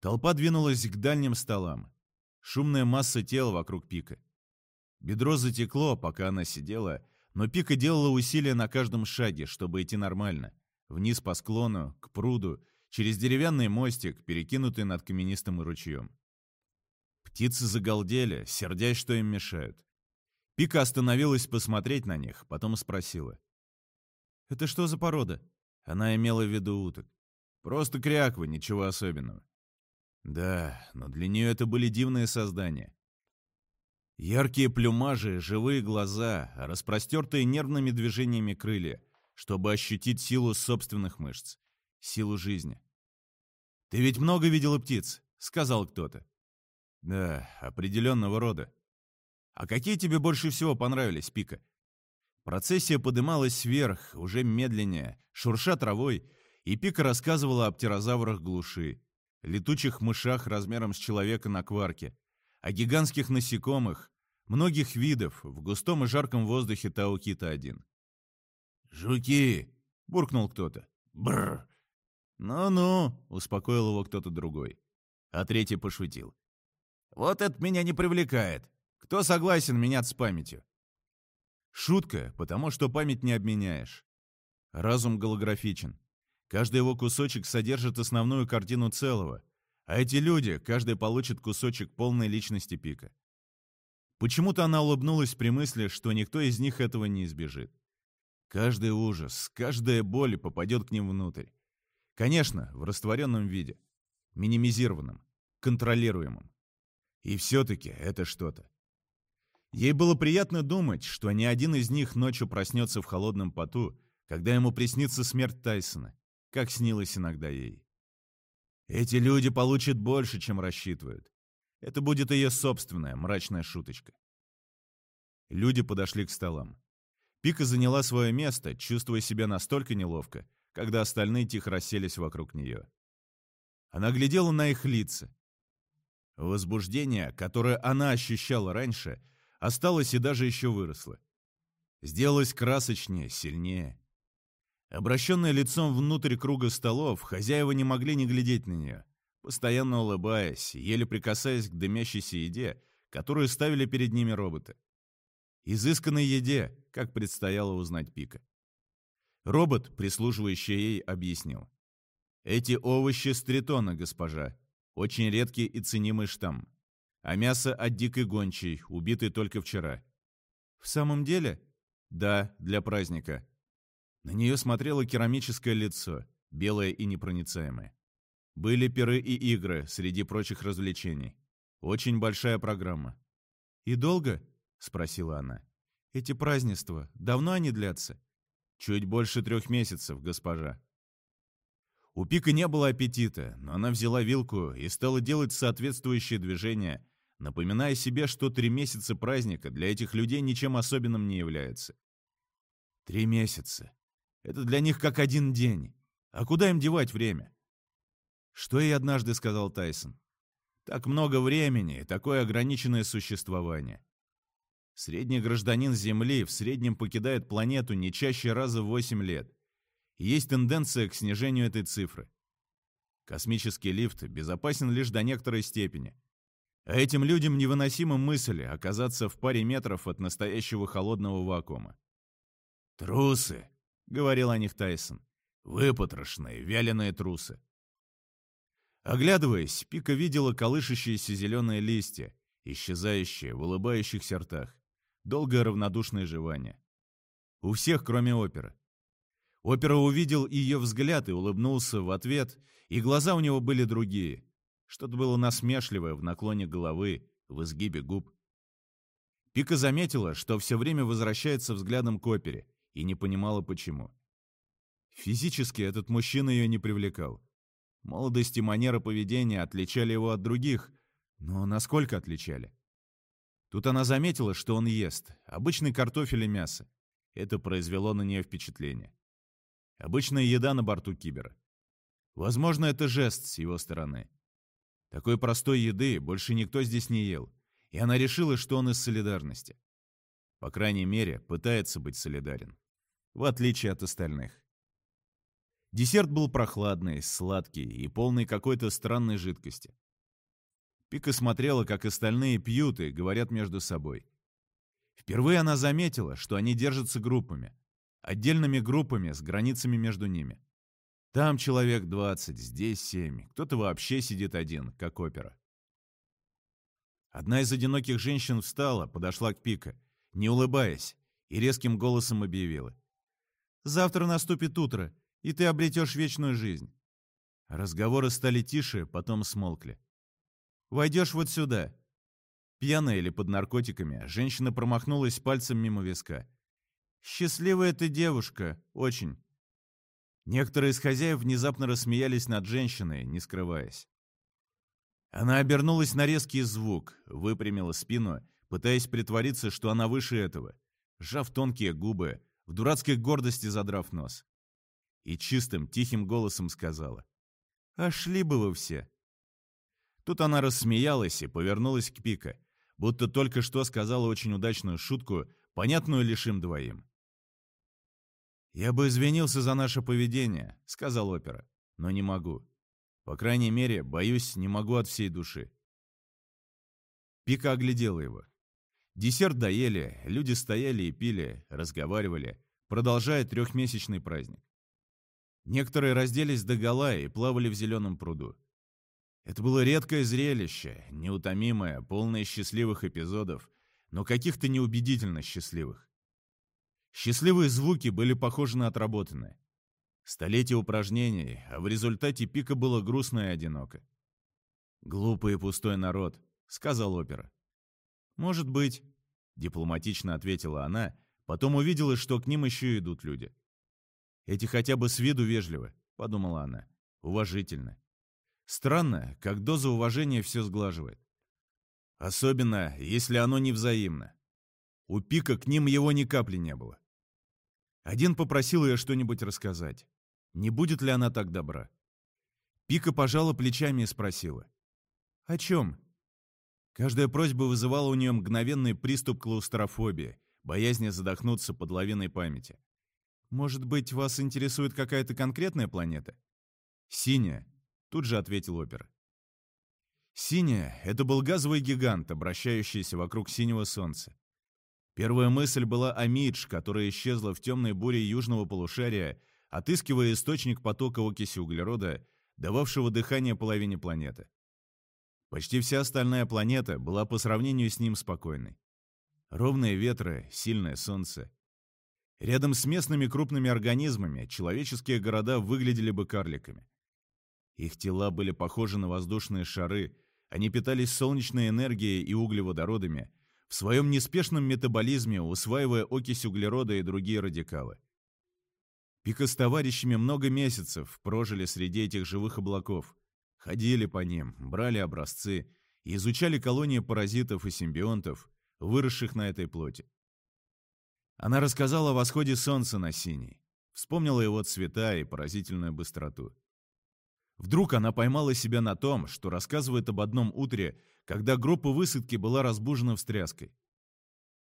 Толпа двинулась к дальним столам. Шумная масса тела вокруг Пика. Бедро затекло, пока она сидела, но Пика делала усилия на каждом шаге, чтобы идти нормально. Вниз по склону, к пруду, через деревянный мостик, перекинутый над каменистым ручьем. Птицы загалдели, сердясь, что им мешают. Пика остановилась посмотреть на них, потом спросила. «Это что за порода?» Она имела в виду уток. «Просто кряквы, ничего особенного». Да, но для нее это были дивные создания. Яркие плюмажи, живые глаза, распростертые нервными движениями крылья, чтобы ощутить силу собственных мышц, силу жизни. «Ты ведь много видела птиц?» — сказал кто-то. «Да, определенного рода. А какие тебе больше всего понравились, Пика?» Процессия подымалась вверх, уже медленнее, шурша травой, и Пика рассказывала о птерозаврах глуши, летучих мышах размером с человека на кварке, о гигантских насекомых, многих видов в густом и жарком воздухе Таукита-1. «Жуки!» — буркнул кто-то. «Бррр!» «Ну-ну!» — успокоил его кто-то другой. А третий пошутил. «Вот это меня не привлекает. Кто согласен меняться памятью?» Шутка, потому что память не обменяешь. Разум голографичен. Каждый его кусочек содержит основную картину целого, а эти люди, каждый получит кусочек полной личности Пика. Почему-то она улыбнулась при мысли, что никто из них этого не избежит. Каждый ужас, каждая боль попадет к ним внутрь. Конечно, в растворенном виде, минимизированном, контролируемом. И все-таки это что-то. Ей было приятно думать, что ни один из них ночью проснется в холодном поту, когда ему приснится смерть Тайсона, как снилось иногда ей. Эти люди получат больше, чем рассчитывают. Это будет ее собственная мрачная шуточка. Люди подошли к столам. Пика заняла свое место, чувствуя себя настолько неловко, когда остальные тихо расселись вокруг нее. Она глядела на их лица. Возбуждение, которое она ощущала раньше, осталось и даже еще выросло. Сделалось красочнее, сильнее. Обращенная лицом внутрь круга столов, хозяева не могли не глядеть на нее, постоянно улыбаясь, еле прикасаясь к дымящейся еде, которую ставили перед ними роботы. Изысканной еде, как предстояло узнать Пика. Робот, прислуживающий ей, объяснил. «Эти овощи с тритона, госпожа. Очень редкий и ценимый штамм а мясо от дикой гончей, убитой только вчера. В самом деле? Да, для праздника. На нее смотрело керамическое лицо, белое и непроницаемое. Были пиры и игры среди прочих развлечений. Очень большая программа. «И долго?» — спросила она. «Эти празднества, давно они длятся?» «Чуть больше трех месяцев, госпожа». У Пика не было аппетита, но она взяла вилку и стала делать соответствующие движения, напоминая себе, что три месяца праздника для этих людей ничем особенным не является. Три месяца. Это для них как один день. А куда им девать время? Что ей однажды сказал Тайсон. Так много времени и такое ограниченное существование. Средний гражданин Земли в среднем покидает планету не чаще раза в 8 лет. И есть тенденция к снижению этой цифры. Космический лифт безопасен лишь до некоторой степени – а этим людям невыносима мысль оказаться в паре метров от настоящего холодного вакуума. «Трусы!» — говорил о них Тайсон. «Выпотрошенные, вяленые трусы». Оглядываясь, Пика видела колышащиеся зеленые листья, исчезающие в улыбающихся ртах, долгое равнодушное жевание. У всех, кроме оперы. Опера увидел ее взгляд и улыбнулся в ответ, и глаза у него были другие, что-то было насмешливое в наклоне головы, в изгибе губ. Пика заметила, что все время возвращается взглядом к опере, и не понимала, почему. Физически этот мужчина ее не привлекал. Молодость и манера поведения отличали его от других, но насколько отличали? Тут она заметила, что он ест обычный картофель и мясо. Это произвело на нее впечатление. Обычная еда на борту Кибера. Возможно, это жест с его стороны. Такой простой еды больше никто здесь не ел, и она решила, что он из солидарности. По крайней мере, пытается быть солидарен. В отличие от остальных. Десерт был прохладный, сладкий и полный какой-то странной жидкости. Пика смотрела, как остальные пьют и говорят между собой. Впервые она заметила, что они держатся группами. Отдельными группами с границами между ними. Там человек 20, здесь 7. Кто-то вообще сидит один, как опера. Одна из одиноких женщин встала, подошла к Пика, не улыбаясь, и резким голосом объявила. «Завтра наступит утро, и ты обретешь вечную жизнь». Разговоры стали тише, потом смолкли. «Войдешь вот сюда». Пьяная или под наркотиками, женщина промахнулась пальцем мимо виска. «Счастливая ты девушка, очень». Некоторые из хозяев внезапно рассмеялись над женщиной, не скрываясь. Она обернулась на резкий звук, выпрямила спину, пытаясь притвориться, что она выше этого, сжав тонкие губы, в дурацкой гордости задрав нос и чистым, тихим голосом сказала. «А шли бы вы все!» Тут она рассмеялась и повернулась к Пика, будто только что сказала очень удачную шутку, понятную лишь им двоим. «Я бы извинился за наше поведение», — сказал опера, — «но не могу. По крайней мере, боюсь, не могу от всей души». Пика оглядела его. Десерт доели, люди стояли и пили, разговаривали, продолжая трехмесячный праздник. Некоторые разделись догола и плавали в зеленом пруду. Это было редкое зрелище, неутомимое, полное счастливых эпизодов, но каких-то неубедительно счастливых. Счастливые звуки были похожи на отработанные. Столетие упражнений, а в результате пика было грустно и одиноко. «Глупый и пустой народ», — сказал опера. «Может быть», — дипломатично ответила она, потом увидела, что к ним еще идут люди. Эти хотя бы с виду вежливы, подумала она. Уважительно. Странно, как доза уважения все сглаживает. Особенно, если оно не взаимно. У Пика к ним его ни капли не было. Один попросил ее что-нибудь рассказать. Не будет ли она так добра? Пика пожала плечами и спросила. «О чем?» Каждая просьба вызывала у нее мгновенный приступ клаустрофобии, боязни задохнуться под лавиной памяти. Может быть, вас интересует какая-то конкретная планета? Синяя, тут же ответил опер. Синяя — это был газовый гигант, обращающийся вокруг синего солнца. Первая мысль была о Мидж, которая исчезла в темной буре южного полушария, отыскивая источник потока окиси углерода, дававшего дыхание половине планеты. Почти вся остальная планета была по сравнению с ним спокойной. Ровные ветры, сильное солнце, Рядом с местными крупными организмами человеческие города выглядели бы карликами. Их тела были похожи на воздушные шары, они питались солнечной энергией и углеводородами, в своем неспешном метаболизме усваивая окись углерода и другие радикалы. Пика с товарищами много месяцев прожили среди этих живых облаков, ходили по ним, брали образцы и изучали колонии паразитов и симбионтов, выросших на этой плоти. Она рассказала о восходе солнца на синий, вспомнила его цвета и поразительную быстроту. Вдруг она поймала себя на том, что рассказывает об одном утре, когда группа высадки была разбужена встряской.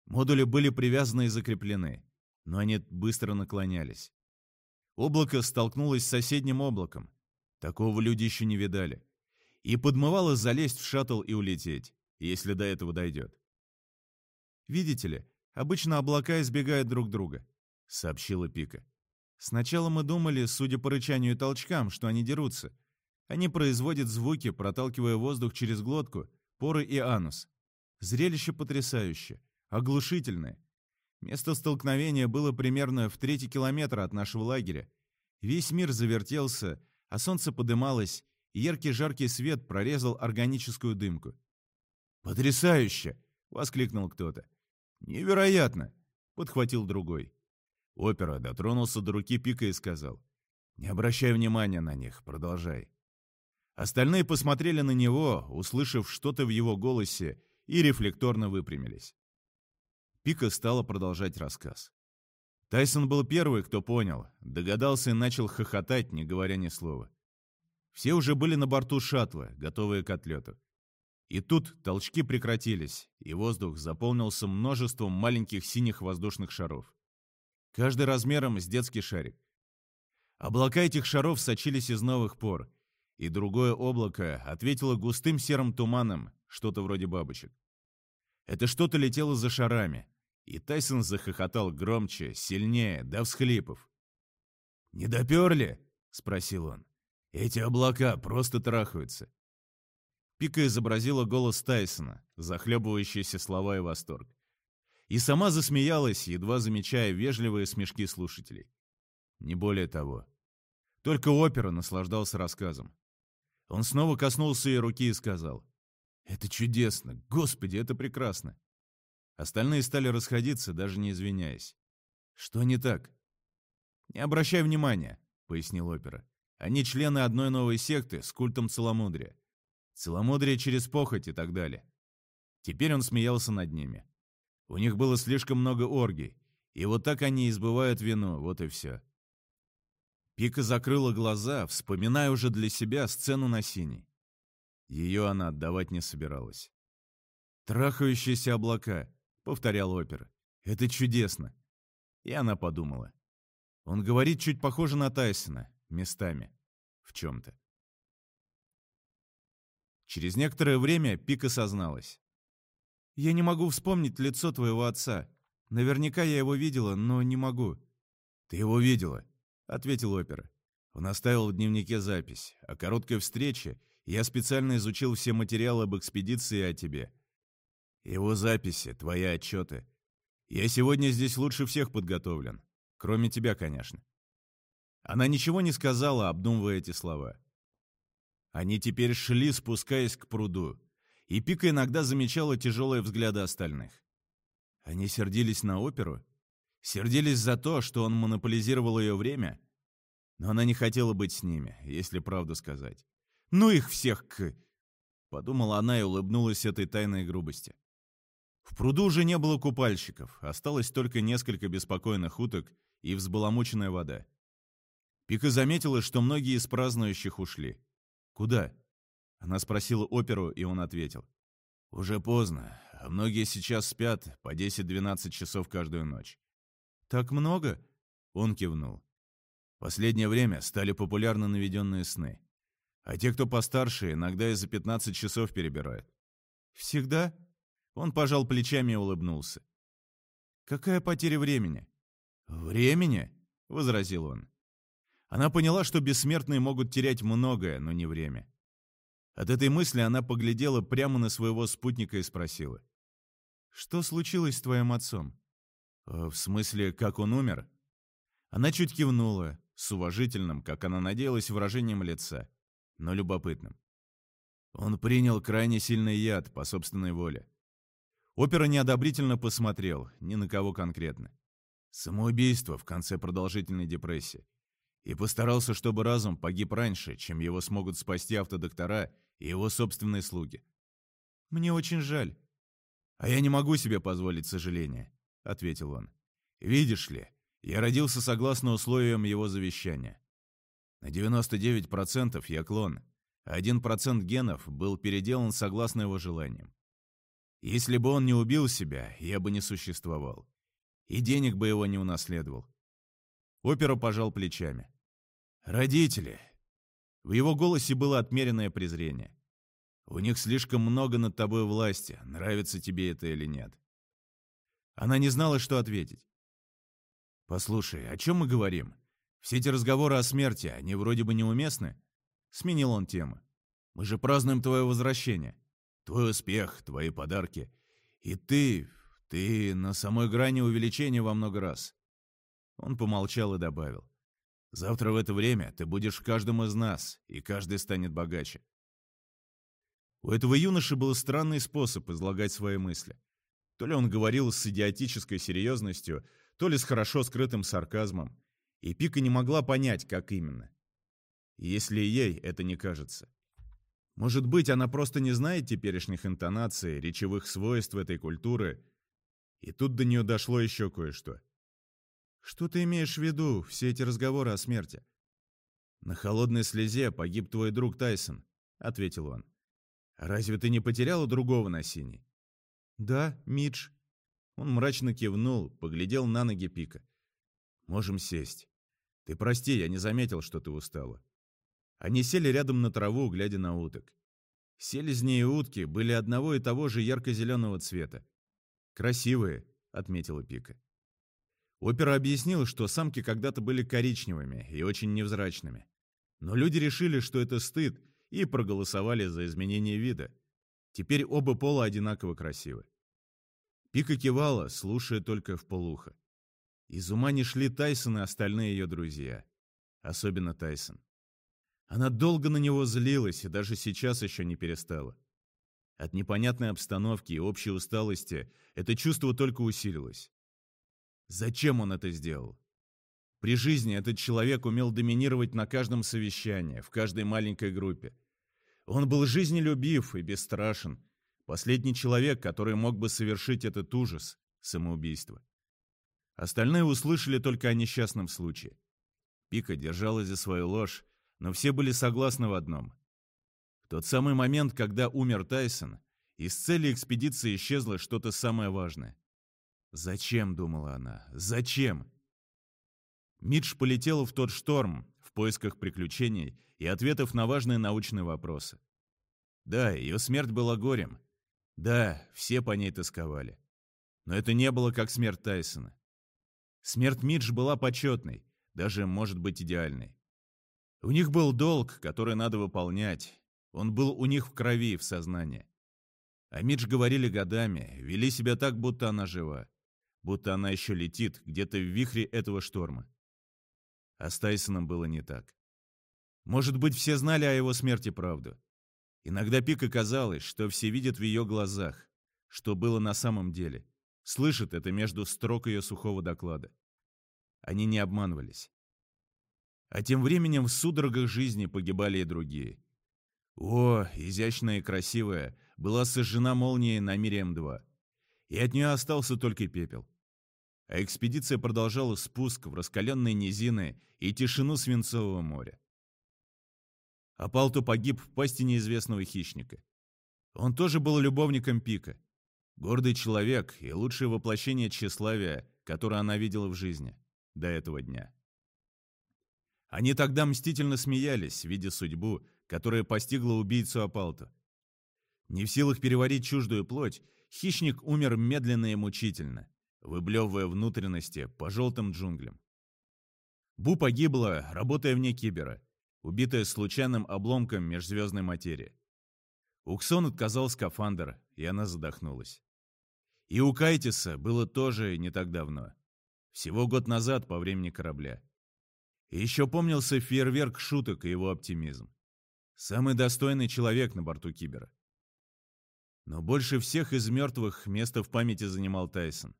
Модули были привязаны и закреплены, но они быстро наклонялись. Облако столкнулось с соседним облаком. Такого люди еще не видали. И подмывало залезть в шаттл и улететь, если до этого дойдет. Видите ли, Обычно облака избегают друг друга», — сообщила Пика. «Сначала мы думали, судя по рычанию и толчкам, что они дерутся. Они производят звуки, проталкивая воздух через глотку, поры и анус. Зрелище потрясающее, оглушительное. Место столкновения было примерно в третий километр от нашего лагеря. Весь мир завертелся, а солнце подымалось, и яркий жаркий свет прорезал органическую дымку. «Потрясающе!» — воскликнул кто-то. «Невероятно!» — подхватил другой. Опера дотронулся до руки Пика и сказал. «Не обращай внимания на них, продолжай». Остальные посмотрели на него, услышав что-то в его голосе, и рефлекторно выпрямились. Пика стала продолжать рассказ. Тайсон был первый, кто понял, догадался и начал хохотать, не говоря ни слова. Все уже были на борту шаттла, готовые к отлету. И тут толчки прекратились, и воздух заполнился множеством маленьких синих воздушных шаров. Каждый размером с детский шарик. Облака этих шаров сочились из новых пор, и другое облако ответило густым серым туманом, что-то вроде бабочек. Это что-то летело за шарами, и Тайсон захохотал громче, сильнее, до всхлипов. «Не доперли?» — спросил он. «Эти облака просто трахаются». Пика изобразила голос Тайсона, захлебывающиеся слова и восторг. И сама засмеялась, едва замечая вежливые смешки слушателей. Не более того. Только опера наслаждался рассказом. Он снова коснулся ее руки и сказал. «Это чудесно! Господи, это прекрасно!» Остальные стали расходиться, даже не извиняясь. «Что не так?» «Не обращай внимания», — пояснил опера. «Они члены одной новой секты с культом целомудрия. Целомудрие через похоть и так далее». Теперь он смеялся над ними. У них было слишком много оргий, и вот так они избывают вину, вот и все. Пика закрыла глаза, вспоминая уже для себя сцену на синей. Ее она отдавать не собиралась. «Трахающиеся облака», — повторял опера. «Это чудесно». И она подумала. Он говорит чуть похоже на Тайсона, местами, в чем-то. Через некоторое время Пика созналась. «Я не могу вспомнить лицо твоего отца. Наверняка я его видела, но не могу». «Ты его видела?» Ответил опера. Он оставил в дневнике запись. О короткой встрече я специально изучил все материалы об экспедиции о тебе. Его записи, твои отчеты. Я сегодня здесь лучше всех подготовлен. Кроме тебя, конечно. Она ничего не сказала, обдумывая эти слова. Они теперь шли, спускаясь к пруду, и Пика иногда замечала тяжелые взгляды остальных. Они сердились на оперу? Сердились за то, что он монополизировал ее время? Но она не хотела быть с ними, если правду сказать. «Ну их всех к...» Подумала она и улыбнулась этой тайной грубости. В пруду уже не было купальщиков, осталось только несколько беспокойных уток и взбаламученная вода. Пика заметила, что многие из празднующих ушли. «Куда?» Она спросила оперу, и он ответил. «Уже поздно, а многие сейчас спят по 10-12 часов каждую ночь. «Так много?» Он кивнул. Последнее время стали популярны наведенные сны. А те, кто постарше, иногда и за 15 часов перебирают. «Всегда?» Он пожал плечами и улыбнулся. «Какая потеря времени?» «Времени?» — возразил он. Она поняла, что бессмертные могут терять многое, но не время. От этой мысли она поглядела прямо на своего спутника и спросила. «Что случилось с твоим отцом?» «Э, «В смысле, как он умер?» Она чуть кивнула, с уважительным, как она надеялась, выражением лица, но любопытным. Он принял крайне сильный яд по собственной воле. Опера неодобрительно посмотрел, ни на кого конкретно. Самоубийство в конце продолжительной депрессии. И постарался, чтобы разум погиб раньше, чем его смогут спасти автодоктора и его собственные слуги. Мне очень жаль. А я не могу себе позволить сожаления. — ответил он. «Видишь ли, я родился согласно условиям его завещания. На 99% я клон, а 1% генов был переделан согласно его желаниям. Если бы он не убил себя, я бы не существовал. И денег бы его не унаследовал. Опера пожал плечами. «Родители!» В его голосе было отмеренное презрение. «У них слишком много над тобой власти, нравится тебе это или нет. Она не знала, что ответить. «Послушай, о чем мы говорим? Все эти разговоры о смерти, они вроде бы неуместны?» Сменил он тему. «Мы же празднуем твое возвращение. Твой успех, твои подарки. И ты, ты на самой грани увеличения во много раз». Он помолчал и добавил. «Завтра в это время ты будешь в каждом из нас, и каждый станет богаче». У этого юноши был странный способ излагать свои мысли. То ли он говорил с идиотической серьезностью, то ли с хорошо скрытым сарказмом. И Пика не могла понять, как именно. Если ей это не кажется. Может быть, она просто не знает теперешних интонаций, речевых свойств этой культуры. И тут до нее дошло еще кое-что. «Что ты имеешь в виду, все эти разговоры о смерти?» «На холодной слезе погиб твой друг Тайсон», — ответил он. «Разве ты не потеряла другого на синей?» «Да, Мидж». Он мрачно кивнул, поглядел на ноги Пика. «Можем сесть. Ты прости, я не заметил, что ты устала. Они сели рядом на траву, глядя на уток. Селезни и утки были одного и того же ярко-зеленого цвета. «Красивые», — отметила Пика. Опера объяснил, что самки когда-то были коричневыми и очень невзрачными. Но люди решили, что это стыд, и проголосовали за изменение вида. Теперь оба пола одинаково красивы. Пика кивала, слушая только в полухо. Из ума не шли Тайсон и остальные ее друзья. Особенно Тайсон. Она долго на него злилась и даже сейчас еще не перестала. От непонятной обстановки и общей усталости это чувство только усилилось. Зачем он это сделал? При жизни этот человек умел доминировать на каждом совещании, в каждой маленькой группе. Он был жизнелюбив и бесстрашен. Последний человек, который мог бы совершить этот ужас – самоубийство. Остальные услышали только о несчастном случае. Пика держалась за свою ложь, но все были согласны в одном. В тот самый момент, когда умер Тайсон, из цели экспедиции исчезло что-то самое важное. «Зачем?» — думала она. «Зачем?» Мидж полетел в тот шторм в поисках приключений и ответов на важные научные вопросы. Да, ее смерть была горем. Да, все по ней тосковали. Но это не было как смерть Тайсона. Смерть Мидж была почетной, даже, может быть, идеальной. У них был долг, который надо выполнять. Он был у них в крови, в сознании. А Мидж говорили годами, вели себя так, будто она жива. Будто она еще летит где-то в вихре этого шторма. А с Тайсоном было не так. Может быть, все знали о его смерти правду. Иногда Пика казалось, что все видят в ее глазах, что было на самом деле. Слышит это между строк ее сухого доклада. Они не обманывались. А тем временем в судорогах жизни погибали и другие. О, изящная и красивая, была сожжена молнией на Мирием-2. И от нее остался только пепел. А экспедиция продолжала спуск в раскаленные низины и тишину Свинцового моря. Апалту погиб в пасти неизвестного хищника. Он тоже был любовником Пика. Гордый человек и лучшее воплощение тщеславия, которое она видела в жизни до этого дня. Они тогда мстительно смеялись, видя судьбу, которая постигла убийцу Апалта. Не в силах переварить чуждую плоть, хищник умер медленно и мучительно, выблевывая внутренности по желтым джунглям. Бу погибла, работая вне кибера, убитая случайным обломком межзвездной материи. Уксон отказал скафандр, и она задохнулась. И у Кайтиса было тоже не так давно. Всего год назад по времени корабля. И еще помнился фейерверк шуток и его оптимизм. Самый достойный человек на борту Кибера. Но больше всех из мертвых место в памяти занимал Тайсон.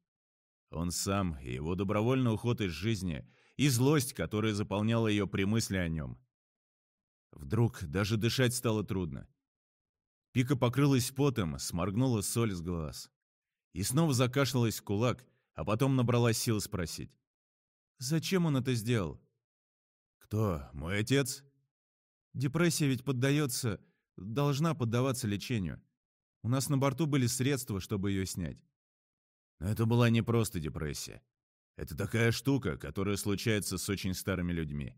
Он сам, и его добровольный уход из жизни, и злость, которая заполняла ее при мысли о нем. Вдруг даже дышать стало трудно. Пика покрылась потом, сморгнула соль с глаз. И снова закашлялась кулак, а потом набралась сил спросить. «Зачем он это сделал?» «Кто? Мой отец?» «Депрессия ведь поддается, должна поддаваться лечению. У нас на борту были средства, чтобы ее снять». Но это была не просто депрессия. Это такая штука, которая случается с очень старыми людьми.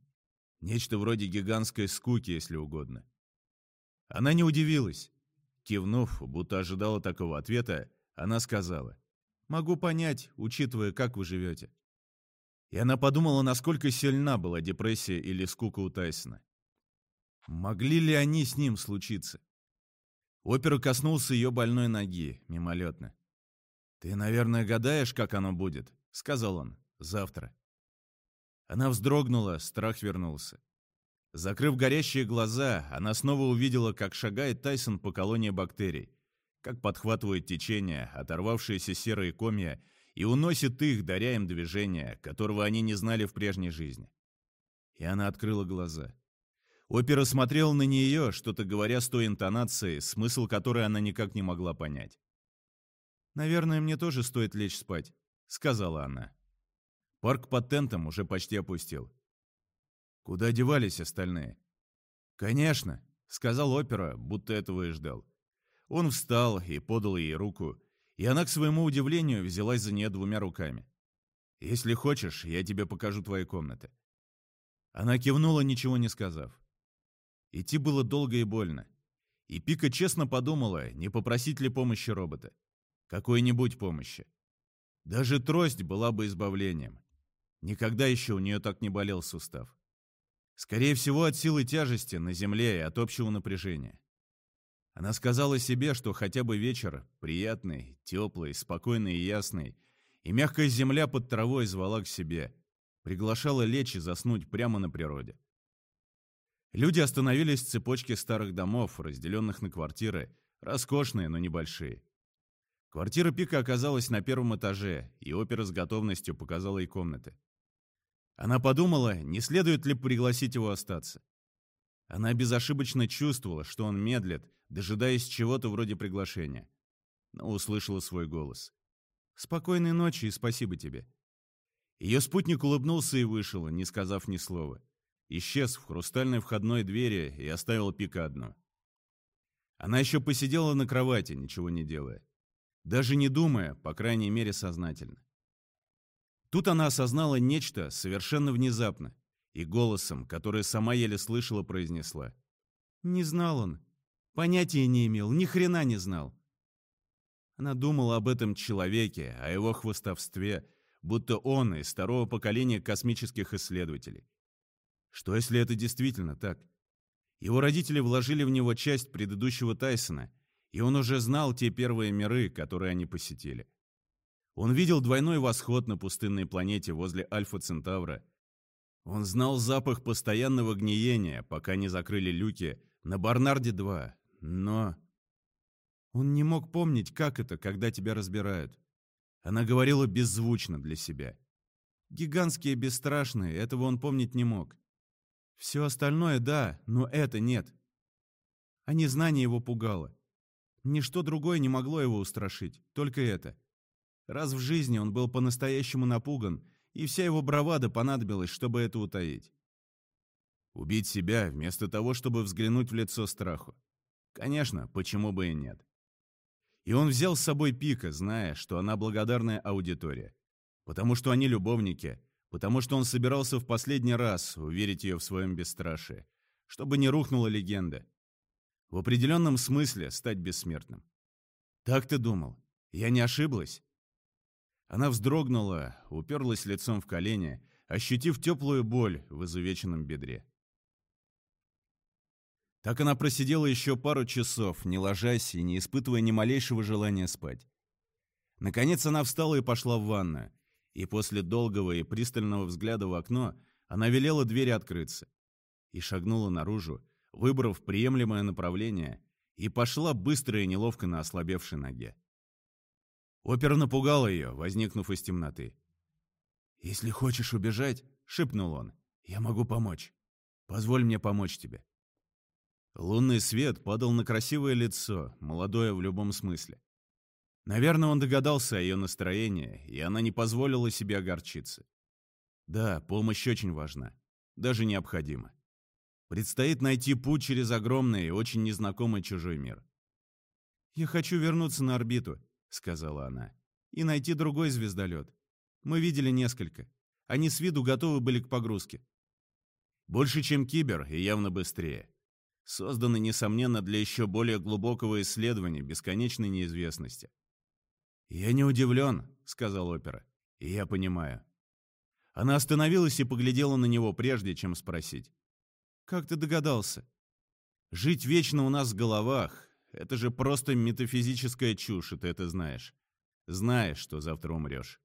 Нечто вроде гигантской скуки, если угодно. Она не удивилась. Кивнув, будто ожидала такого ответа, она сказала, «Могу понять, учитывая, как вы живете». И она подумала, насколько сильна была депрессия или скука у Тайсона. Могли ли они с ним случиться? Опера коснулся ее больной ноги, мимолетно. «Ты, наверное, гадаешь, как оно будет?» — сказал он. «Завтра». Она вздрогнула, страх вернулся. Закрыв горящие глаза, она снова увидела, как шагает Тайсон по колонии бактерий, как подхватывает течение, оторвавшиеся серые комья, и уносит их, даря им движение, которого они не знали в прежней жизни. И она открыла глаза. Опера смотрел на нее, что-то говоря с той интонацией, смысл которой она никак не могла понять. «Наверное, мне тоже стоит лечь спать», — сказала она. Парк под тентом уже почти опустил. Куда девались остальные? «Конечно», — сказал опера, будто этого и ждал. Он встал и подал ей руку, и она, к своему удивлению, взялась за нее двумя руками. «Если хочешь, я тебе покажу твои комнаты». Она кивнула, ничего не сказав. Идти было долго и больно. И Пика честно подумала, не попросить ли помощи робота. Какой-нибудь помощи. Даже трость была бы избавлением. Никогда еще у нее так не болел сустав. Скорее всего, от силы тяжести на земле и от общего напряжения. Она сказала себе, что хотя бы вечер, приятный, теплый, спокойный и ясный, и мягкая земля под травой звала к себе, приглашала лечь и заснуть прямо на природе. Люди остановились в цепочке старых домов, разделенных на квартиры, роскошные, но небольшие. Квартира Пика оказалась на первом этаже, и опера с готовностью показала ей комнаты. Она подумала, не следует ли пригласить его остаться. Она безошибочно чувствовала, что он медлит, дожидаясь чего-то вроде приглашения. Но услышала свой голос. «Спокойной ночи и спасибо тебе». Ее спутник улыбнулся и вышел, не сказав ни слова исчез в хрустальной входной двери и оставил Пика одну. Она еще посидела на кровати, ничего не делая. Даже не думая, по крайней мере, сознательно. Тут она осознала нечто совершенно внезапно и голосом, которое сама еле слышала, произнесла. «Не знал он. Понятия не имел, ни хрена не знал». Она думала об этом человеке, о его хвостовстве, будто он из второго поколения космических исследователей. Что если это действительно так? Его родители вложили в него часть предыдущего Тайсона, и он уже знал те первые миры, которые они посетили. Он видел двойной восход на пустынной планете возле Альфа-Центавра. Он знал запах постоянного гниения, пока не закрыли люки на Барнарде-2, но... Он не мог помнить, как это, когда тебя разбирают. Она говорила беззвучно для себя. Гигантские бесстрашные, этого он помнить не мог. Все остальное — да, но это нет. А незнание его пугало. Ничто другое не могло его устрашить, только это. Раз в жизни он был по-настоящему напуган, и вся его бравада понадобилась, чтобы это утаить. Убить себя вместо того, чтобы взглянуть в лицо страху. Конечно, почему бы и нет. И он взял с собой Пика, зная, что она благодарная аудитория. Потому что они любовники, потому что он собирался в последний раз уверить ее в своем бесстрашии, чтобы не рухнула легенда. В определенном смысле стать бессмертным. «Так ты думал? Я не ошиблась?» Она вздрогнула, уперлась лицом в колени, ощутив теплую боль в изувеченном бедре. Так она просидела еще пару часов, не ложась и не испытывая ни малейшего желания спать. Наконец она встала и пошла в ванную, и после долгого и пристального взгляда в окно она велела двери открыться и шагнула наружу, выбрав приемлемое направление, и пошла быстро и неловко на ослабевшей ноге. Опера напугала ее, возникнув из темноты. «Если хочешь убежать», — шепнул он, — «я могу помочь. Позволь мне помочь тебе». Лунный свет падал на красивое лицо, молодое в любом смысле. Наверное, он догадался о ее настроении, и она не позволила себе огорчиться. Да, помощь очень важна, даже необходима. Предстоит найти путь через огромный и очень незнакомый чужой мир. «Я хочу вернуться на орбиту», — сказала она, — «и найти другой звездолет. Мы видели несколько. Они с виду готовы были к погрузке». Больше, чем Кибер, и явно быстрее. Созданы, несомненно, для еще более глубокого исследования бесконечной неизвестности. «Я не удивлен», — сказал опера. «И я понимаю». Она остановилась и поглядела на него, прежде чем спросить. «Как ты догадался?» «Жить вечно у нас в головах — это же просто метафизическая чушь, и ты это знаешь. Знаешь, что завтра умрешь.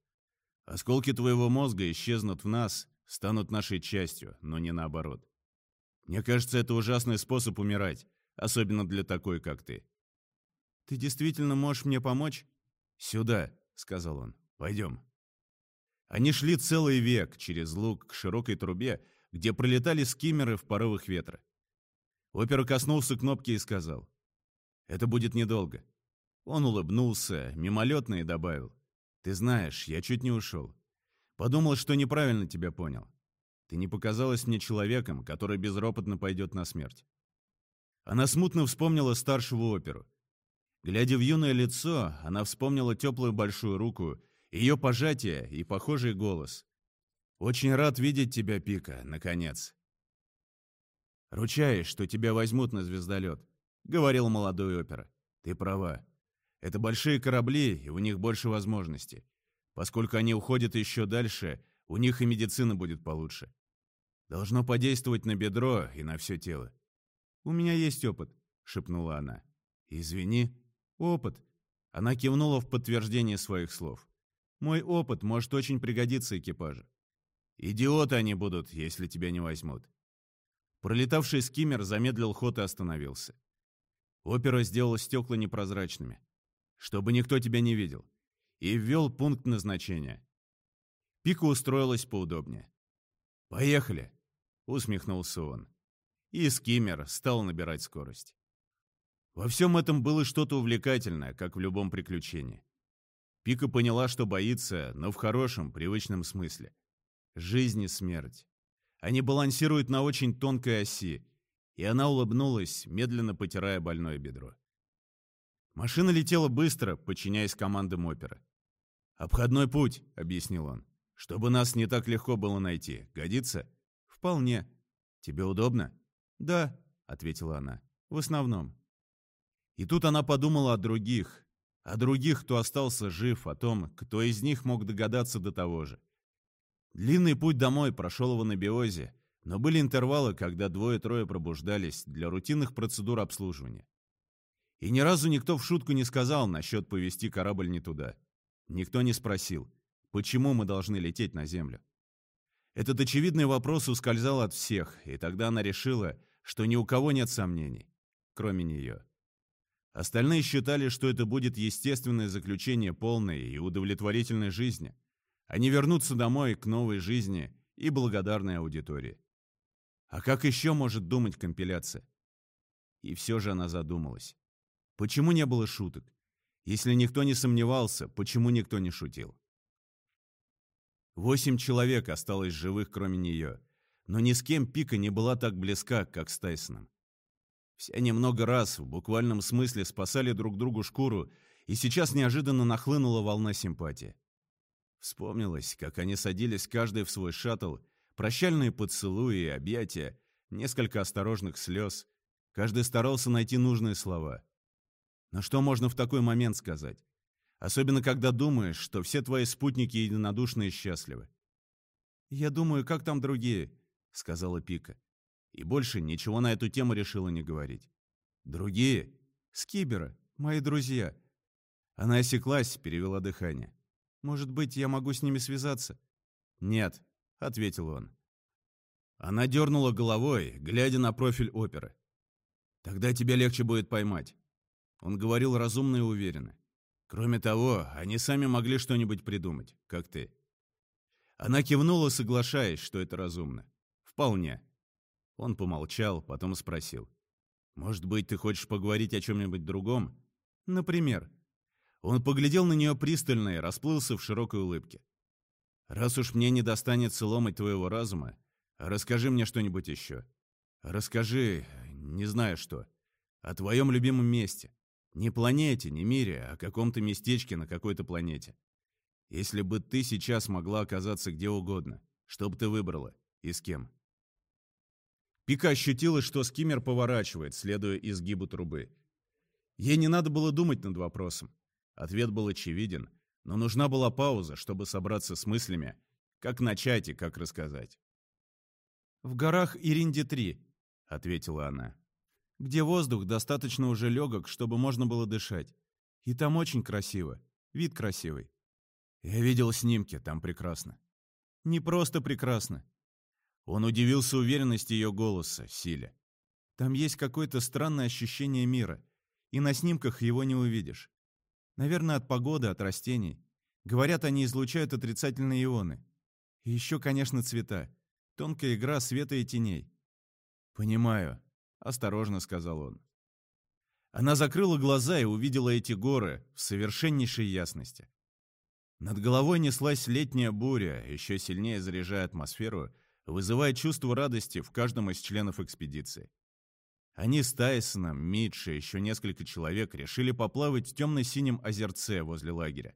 Осколки твоего мозга исчезнут в нас, станут нашей частью, но не наоборот. Мне кажется, это ужасный способ умирать, особенно для такой, как ты. Ты действительно можешь мне помочь? «Сюда», — сказал он, — «пойдем». Они шли целый век через луг к широкой трубе, где пролетали скиммеры в порывах ветра. Опера коснулся кнопки и сказал, «Это будет недолго». Он улыбнулся, мимолетно и добавил, «Ты знаешь, я чуть не ушел. Подумал, что неправильно тебя понял. Ты не показалась мне человеком, который безропотно пойдет на смерть». Она смутно вспомнила старшего оперу, Глядя в юное лицо, она вспомнила теплую большую руку, ее пожатие и похожий голос. «Очень рад видеть тебя, Пика, наконец», «Ручаюсь, что тебя возьмут на звездолет», — говорил молодой опера. «Ты права. Это большие корабли, и у них больше возможностей. Поскольку они уходят еще дальше, у них и медицина будет получше. Должно подействовать на бедро и на все тело. «У меня есть опыт», — шепнула она. «Извини». «Опыт». Она кивнула в подтверждение своих слов. «Мой опыт может очень пригодиться экипажу». «Идиоты они будут, если тебя не возьмут». Пролетавший скиммер замедлил ход и остановился. Опера сделала стекла непрозрачными, чтобы никто тебя не видел, и ввел пункт назначения. Пика устроилась поудобнее. «Поехали!» — усмехнулся он. И скиммер стал набирать скорость. Во всем этом было что-то увлекательное, как в любом приключении. Пика поняла, что боится, но в хорошем, привычном смысле. Жизнь и смерть. Они балансируют на очень тонкой оси, и она улыбнулась, медленно потирая больное бедро. Машина летела быстро, подчиняясь командам оперы. «Обходной путь», — объяснил он. «Чтобы нас не так легко было найти. Годится?» «Вполне. Тебе удобно?» «Да», — ответила она. «В основном». И тут она подумала о других. О других, кто остался жив, о том, кто из них мог догадаться до того же. Длинный путь домой прошел в анабиозе, но были интервалы, когда двое-трое пробуждались для рутинных процедур обслуживания. И ни разу никто в шутку не сказал насчет повести корабль не туда. Никто не спросил, почему мы должны лететь на Землю. Этот очевидный вопрос ускользал от всех, и тогда она решила, что ни у кого нет сомнений, кроме нее. Остальные считали, что это будет естественное заключение полной и удовлетворительной жизни. Они вернутся домой к новой жизни и благодарной аудитории. А как еще может думать компиляция? И все же она задумалась. Почему не было шуток? Если никто не сомневался, почему никто не шутил? Восемь человек осталось живых, кроме нее. Но ни с кем Пика не была так близка, как с Тайсоном. Все немного раз, в буквальном смысле, спасали друг другу шкуру, и сейчас неожиданно нахлынула волна симпатии. Вспомнилось, как они садились каждый в свой шаттл, прощальные поцелуи и объятия, несколько осторожных слез. Каждый старался найти нужные слова. Но что можно в такой момент сказать? Особенно, когда думаешь, что все твои спутники единодушны и счастливы. «Я думаю, как там другие?» — сказала Пика. И больше ничего на эту тему решила не говорить. «Другие?» «Скибера, мои друзья». Она осеклась, перевела дыхание. «Может быть, я могу с ними связаться?» «Нет», — ответил он. Она дернула головой, глядя на профиль оперы. «Тогда тебя легче будет поймать. Он говорил разумно и уверенно. Кроме того, они сами могли что-нибудь придумать, как ты. Она кивнула, соглашаясь, что это разумно. Вполне. Он помолчал, потом спросил. «Может быть, ты хочешь поговорить о чем-нибудь другом? Например?» Он поглядел на нее пристально и расплылся в широкой улыбке. «Раз уж мне не достанется ломать твоего разума, расскажи мне что-нибудь еще. Расскажи, не знаю что, о твоем любимом месте. Не планете, не мире, а каком-то местечке на какой-то планете. Если бы ты сейчас могла оказаться где угодно, что бы ты выбрала и с кем?» Пика ощутила, что скиммер поворачивает, следуя изгибу трубы. Ей не надо было думать над вопросом. Ответ был очевиден, но нужна была пауза, чтобы собраться с мыслями, как начать и как рассказать. «В горах Иринди-3», — ответила она где воздух достаточно уже легок, чтобы можно было дышать. И там очень красиво. Вид красивый. Я видел снимки, там прекрасно. Не просто прекрасно. Он удивился уверенности ее голоса, силе. Там есть какое-то странное ощущение мира, и на снимках его не увидишь. Наверное, от погоды, от растений. Говорят, они излучают отрицательные ионы. И еще, конечно, цвета. Тонкая игра света и теней. Понимаю. — осторожно сказал он. Она закрыла глаза и увидела эти горы в совершеннейшей ясности. Над головой неслась летняя буря, еще сильнее заряжая атмосферу, вызывая чувство радости в каждом из членов экспедиции. Они с Тайсоном, Митши и еще несколько человек решили поплавать в темно-синем озерце возле лагеря.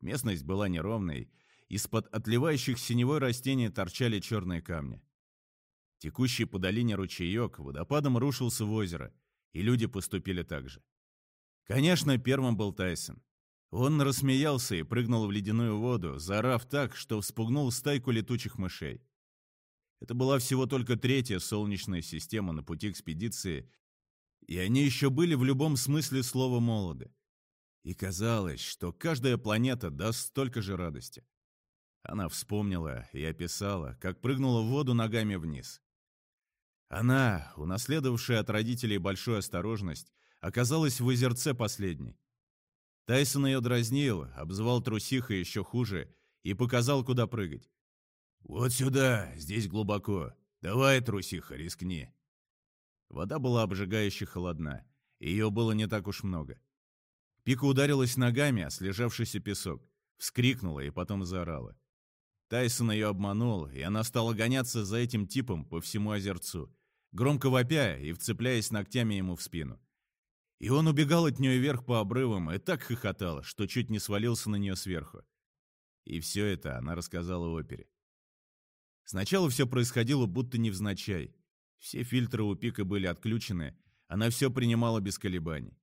Местность была неровной, из-под отливающих синевой растений торчали черные камни. Текущий по долине ручеек водопадом рушился в озеро, и люди поступили так же. Конечно, первым был Тайсон. Он рассмеялся и прыгнул в ледяную воду, заорав так, что вспугнул стайку летучих мышей. Это была всего только третья солнечная система на пути экспедиции, и они еще были в любом смысле слова молоды. И казалось, что каждая планета даст столько же радости. Она вспомнила и описала, как прыгнула в воду ногами вниз. Она, унаследовавшая от родителей большую осторожность, оказалась в озерце последней. Тайсон ее дразнил, обзывал трусихой еще хуже и показал, куда прыгать. «Вот сюда, здесь глубоко. Давай, трусиха, рискни». Вода была обжигающе холодна, и ее было не так уж много. Пика ударилась ногами о слежавшийся песок, вскрикнула и потом заорала. Тайсон ее обманул, и она стала гоняться за этим типом по всему озерцу, громко вопя и вцепляясь ногтями ему в спину. И он убегал от нее вверх по обрывам и так хохотал, что чуть не свалился на нее сверху. И все это она рассказала опере. Сначала все происходило будто невзначай. Все фильтры у Пика были отключены, она все принимала без колебаний.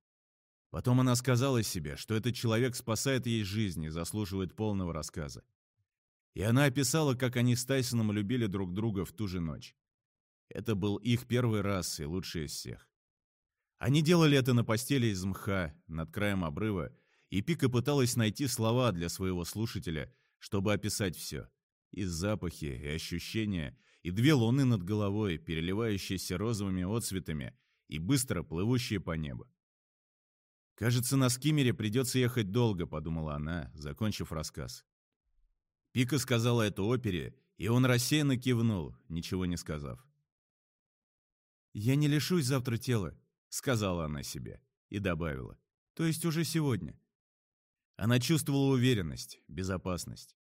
Потом она сказала себе, что этот человек спасает ей жизнь и заслуживает полного рассказа. И она описала, как они с Тайсоном любили друг друга в ту же ночь. Это был их первый раз и лучший из всех. Они делали это на постели из мха, над краем обрыва, и Пика пыталась найти слова для своего слушателя, чтобы описать все. И запахи, и ощущения, и две луны над головой, переливающиеся розовыми отцветами и быстро плывущие по небу. «Кажется, на скиммере придется ехать долго», — подумала она, закончив рассказ. Пика сказала это опере, и он рассеянно кивнул, ничего не сказав. «Я не лишусь завтра тела», — сказала она себе и добавила. «То есть уже сегодня». Она чувствовала уверенность, безопасность.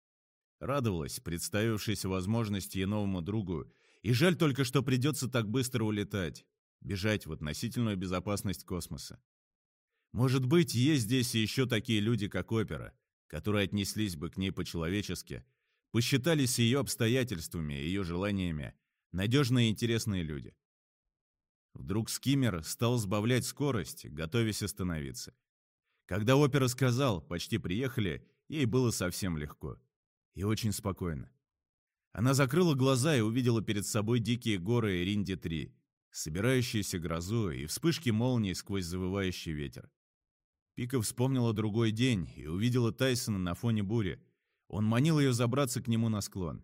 Радовалась представившейся возможности и новому другу, и жаль только, что придется так быстро улетать, бежать в относительную безопасность космоса. Может быть, есть здесь еще такие люди, как опера, которые отнеслись бы к ней по-человечески, посчитались ее обстоятельствами, ее желаниями, надежные и интересные люди. Вдруг скиммер стал сбавлять скорость, готовясь остановиться. Когда опера сказал «почти приехали», ей было совсем легко. И очень спокойно. Она закрыла глаза и увидела перед собой дикие горы Ринди-3, собирающиеся грозу и вспышки молний сквозь завывающий ветер. Пика вспомнила другой день и увидела Тайсона на фоне бури. Он манил ее забраться к нему на склон.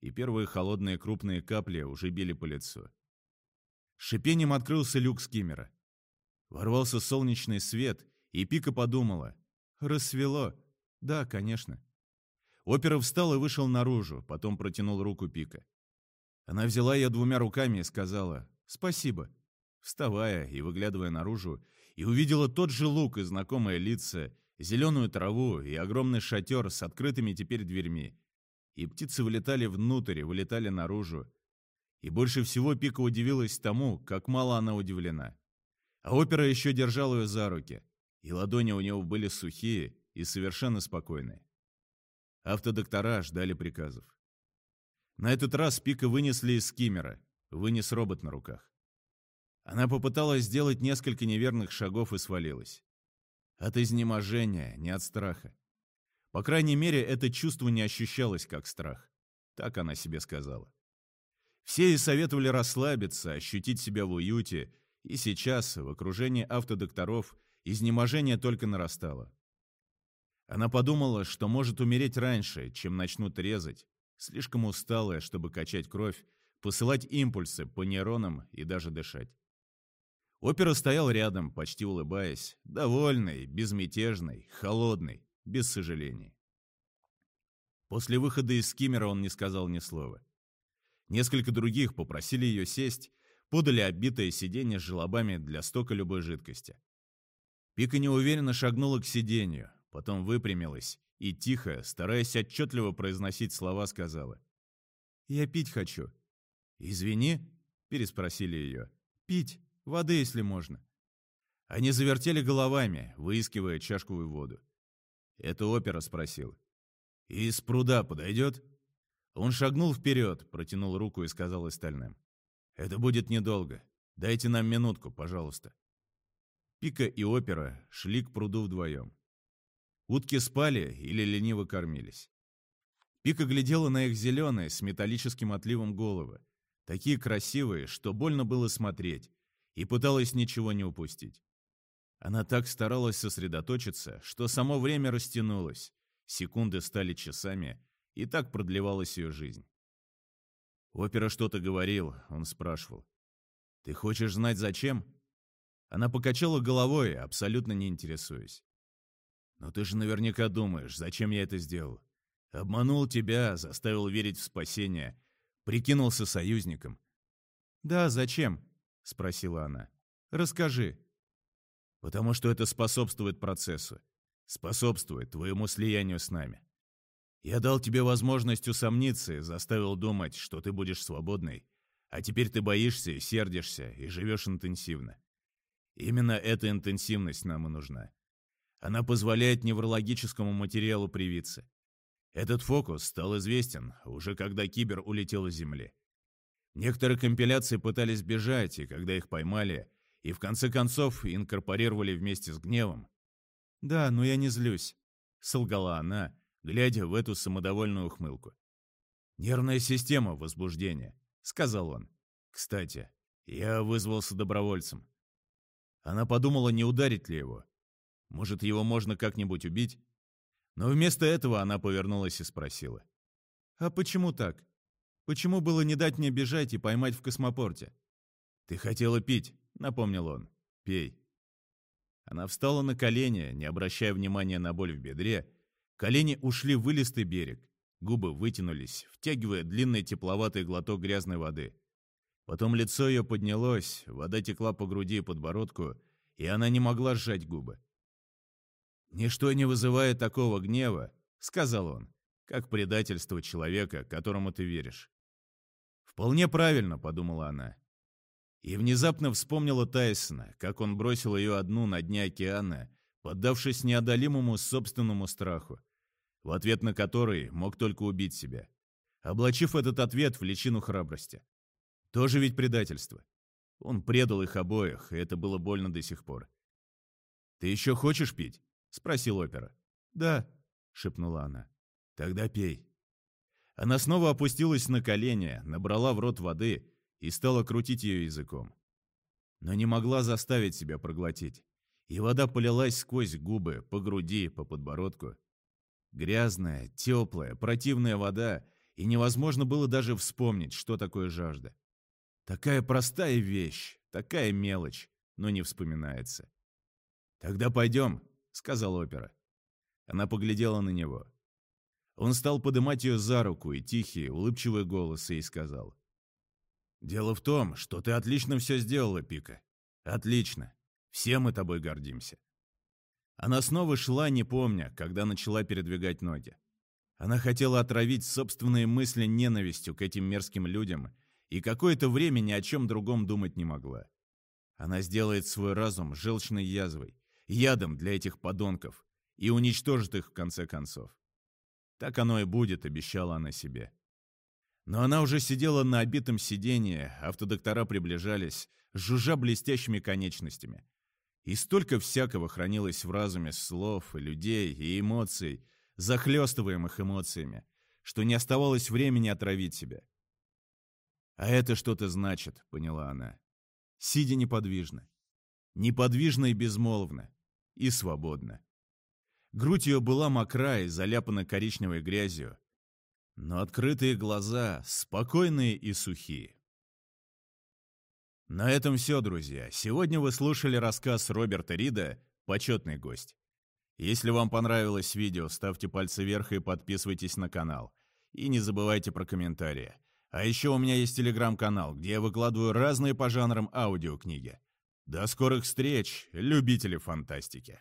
И первые холодные крупные капли уже били по лицу. Шипением открылся люк скиммера. Ворвался солнечный свет, и Пика подумала. «Рассвело. Да, конечно». Опера встал и вышел наружу, потом протянул руку Пика. Она взяла ее двумя руками и сказала «Спасибо», вставая и выглядывая наружу, и увидела тот же лук и знакомые лица, зеленую траву и огромный шатер с открытыми теперь дверьми. И птицы вылетали внутрь, вылетали наружу, и больше всего Пика удивилась тому, как мало она удивлена. А опера еще держал ее за руки, и ладони у него были сухие и совершенно спокойные. Автодоктора ждали приказов. На этот раз Пика вынесли из скиммера, вынес робот на руках. Она попыталась сделать несколько неверных шагов и свалилась. От изнеможения, не от страха. По крайней мере, это чувство не ощущалось как страх. Так она себе сказала. Все ей советовали расслабиться, ощутить себя в уюте, и сейчас, в окружении автодокторов, изнеможение только нарастало. Она подумала, что может умереть раньше, чем начнут резать, слишком усталая, чтобы качать кровь, посылать импульсы по нейронам и даже дышать. Опера стоял рядом, почти улыбаясь, довольный, безмятежный, холодный, без сожалений. После выхода из скиммера он не сказал ни слова. Несколько других попросили ее сесть, подали оббитое сиденье с желобами для стока любой жидкости. Пика неуверенно шагнула к сиденью, потом выпрямилась и тихо, стараясь отчетливо произносить слова, сказала. «Я пить хочу». «Извини?» – переспросили ее. «Пить. Воды, если можно». Они завертели головами, выискивая чашковую воду. Это опера спросил. «Из пруда подойдет?» Он шагнул вперед, протянул руку и сказал остальным. Это будет недолго. Дайте нам минутку, пожалуйста. Пика и опера шли к пруду вдвоем. Утки спали или лениво кормились. Пика глядела на их зеленые с металлическим отливом головы, такие красивые, что больно было смотреть, и пыталась ничего не упустить. Она так старалась сосредоточиться, что само время растянулось, секунды стали часами, и так продлевалась ее жизнь. Опера что-то говорил, он спрашивал. «Ты хочешь знать, зачем?» Она покачала головой, абсолютно не интересуясь. «Но ты же наверняка думаешь, зачем я это сделал. Обманул тебя, заставил верить в спасение, прикинулся союзником». «Да, зачем?» — спросила она. «Расскажи». «Потому что это способствует процессу, способствует твоему слиянию с нами. Я дал тебе возможность усомниться заставил думать, что ты будешь свободной, а теперь ты боишься сердишься, и живешь интенсивно. Именно эта интенсивность нам и нужна. Она позволяет неврологическому материалу привиться. Этот фокус стал известен, уже когда Кибер улетел с Земли. Некоторые компиляции пытались бежать, и когда их поймали, и в конце концов инкорпорировали вместе с гневом. «Да, но я не злюсь», — солгала она, глядя в эту самодовольную ухмылку. «Нервная система возбуждения», — сказал он. «Кстати, я вызвался добровольцем». Она подумала, не ударить ли его. Может, его можно как-нибудь убить? Но вместо этого она повернулась и спросила. «А почему так? Почему было не дать мне бежать и поймать в космопорте?» «Ты хотела пить», — напомнил он. «Пей». Она встала на колени, не обращая внимания на боль в бедре, Колени ушли в вылистый берег, губы вытянулись, втягивая длинный тепловатый глоток грязной воды. Потом лицо ее поднялось, вода текла по груди и подбородку, и она не могла сжать губы. «Ничто не вызывает такого гнева», — сказал он, — «как предательство человека, которому ты веришь». «Вполне правильно», — подумала она. И внезапно вспомнила Тайсона, как он бросил ее одну на дне океана, поддавшись неодолимому собственному страху в ответ на который мог только убить себя, облачив этот ответ в личину храбрости. Тоже ведь предательство. Он предал их обоих, и это было больно до сих пор. «Ты еще хочешь пить?» — спросил опера. «Да», — шепнула она. «Тогда пей». Она снова опустилась на колени, набрала в рот воды и стала крутить ее языком. Но не могла заставить себя проглотить. И вода полилась сквозь губы, по груди, по подбородку. Грязная, теплая, противная вода, и невозможно было даже вспомнить, что такое жажда. Такая простая вещь, такая мелочь, но не вспоминается. «Тогда пойдем», — сказал опера. Она поглядела на него. Он стал подымать ее за руку, и тихий, улыбчивый голос ей сказал. «Дело в том, что ты отлично все сделала, Пика. Отлично. Все мы тобой гордимся. Она снова шла, не помня, когда начала передвигать ноги. Она хотела отравить собственные мысли ненавистью к этим мерзким людям и какое-то время ни о чем другом думать не могла. Она сделает свой разум желчной язвой, ядом для этих подонков и уничтожит их в конце концов. Так оно и будет, обещала она себе. Но она уже сидела на обитом сиденье, автодоктора приближались, жужжа блестящими конечностями, и столько всякого хранилось в разуме слов, людей, и эмоций, захлестываемых эмоциями, что не оставалось времени отравить себя. «А это что-то значит», — поняла она. Сидя неподвижно. Неподвижно и безмолвно. И свободно. Грудь ее была мокрая и заляпана коричневой грязью, но открытые глаза спокойные и сухие. На этом все, друзья. Сегодня вы слушали рассказ Роберта Рида «Почетный гость». Если вам понравилось видео, ставьте пальцы вверх и подписывайтесь на канал. И не забывайте про комментарии. А еще у меня есть телеграм-канал, где я выкладываю разные по жанрам аудиокниги. До скорых встреч, любители фантастики!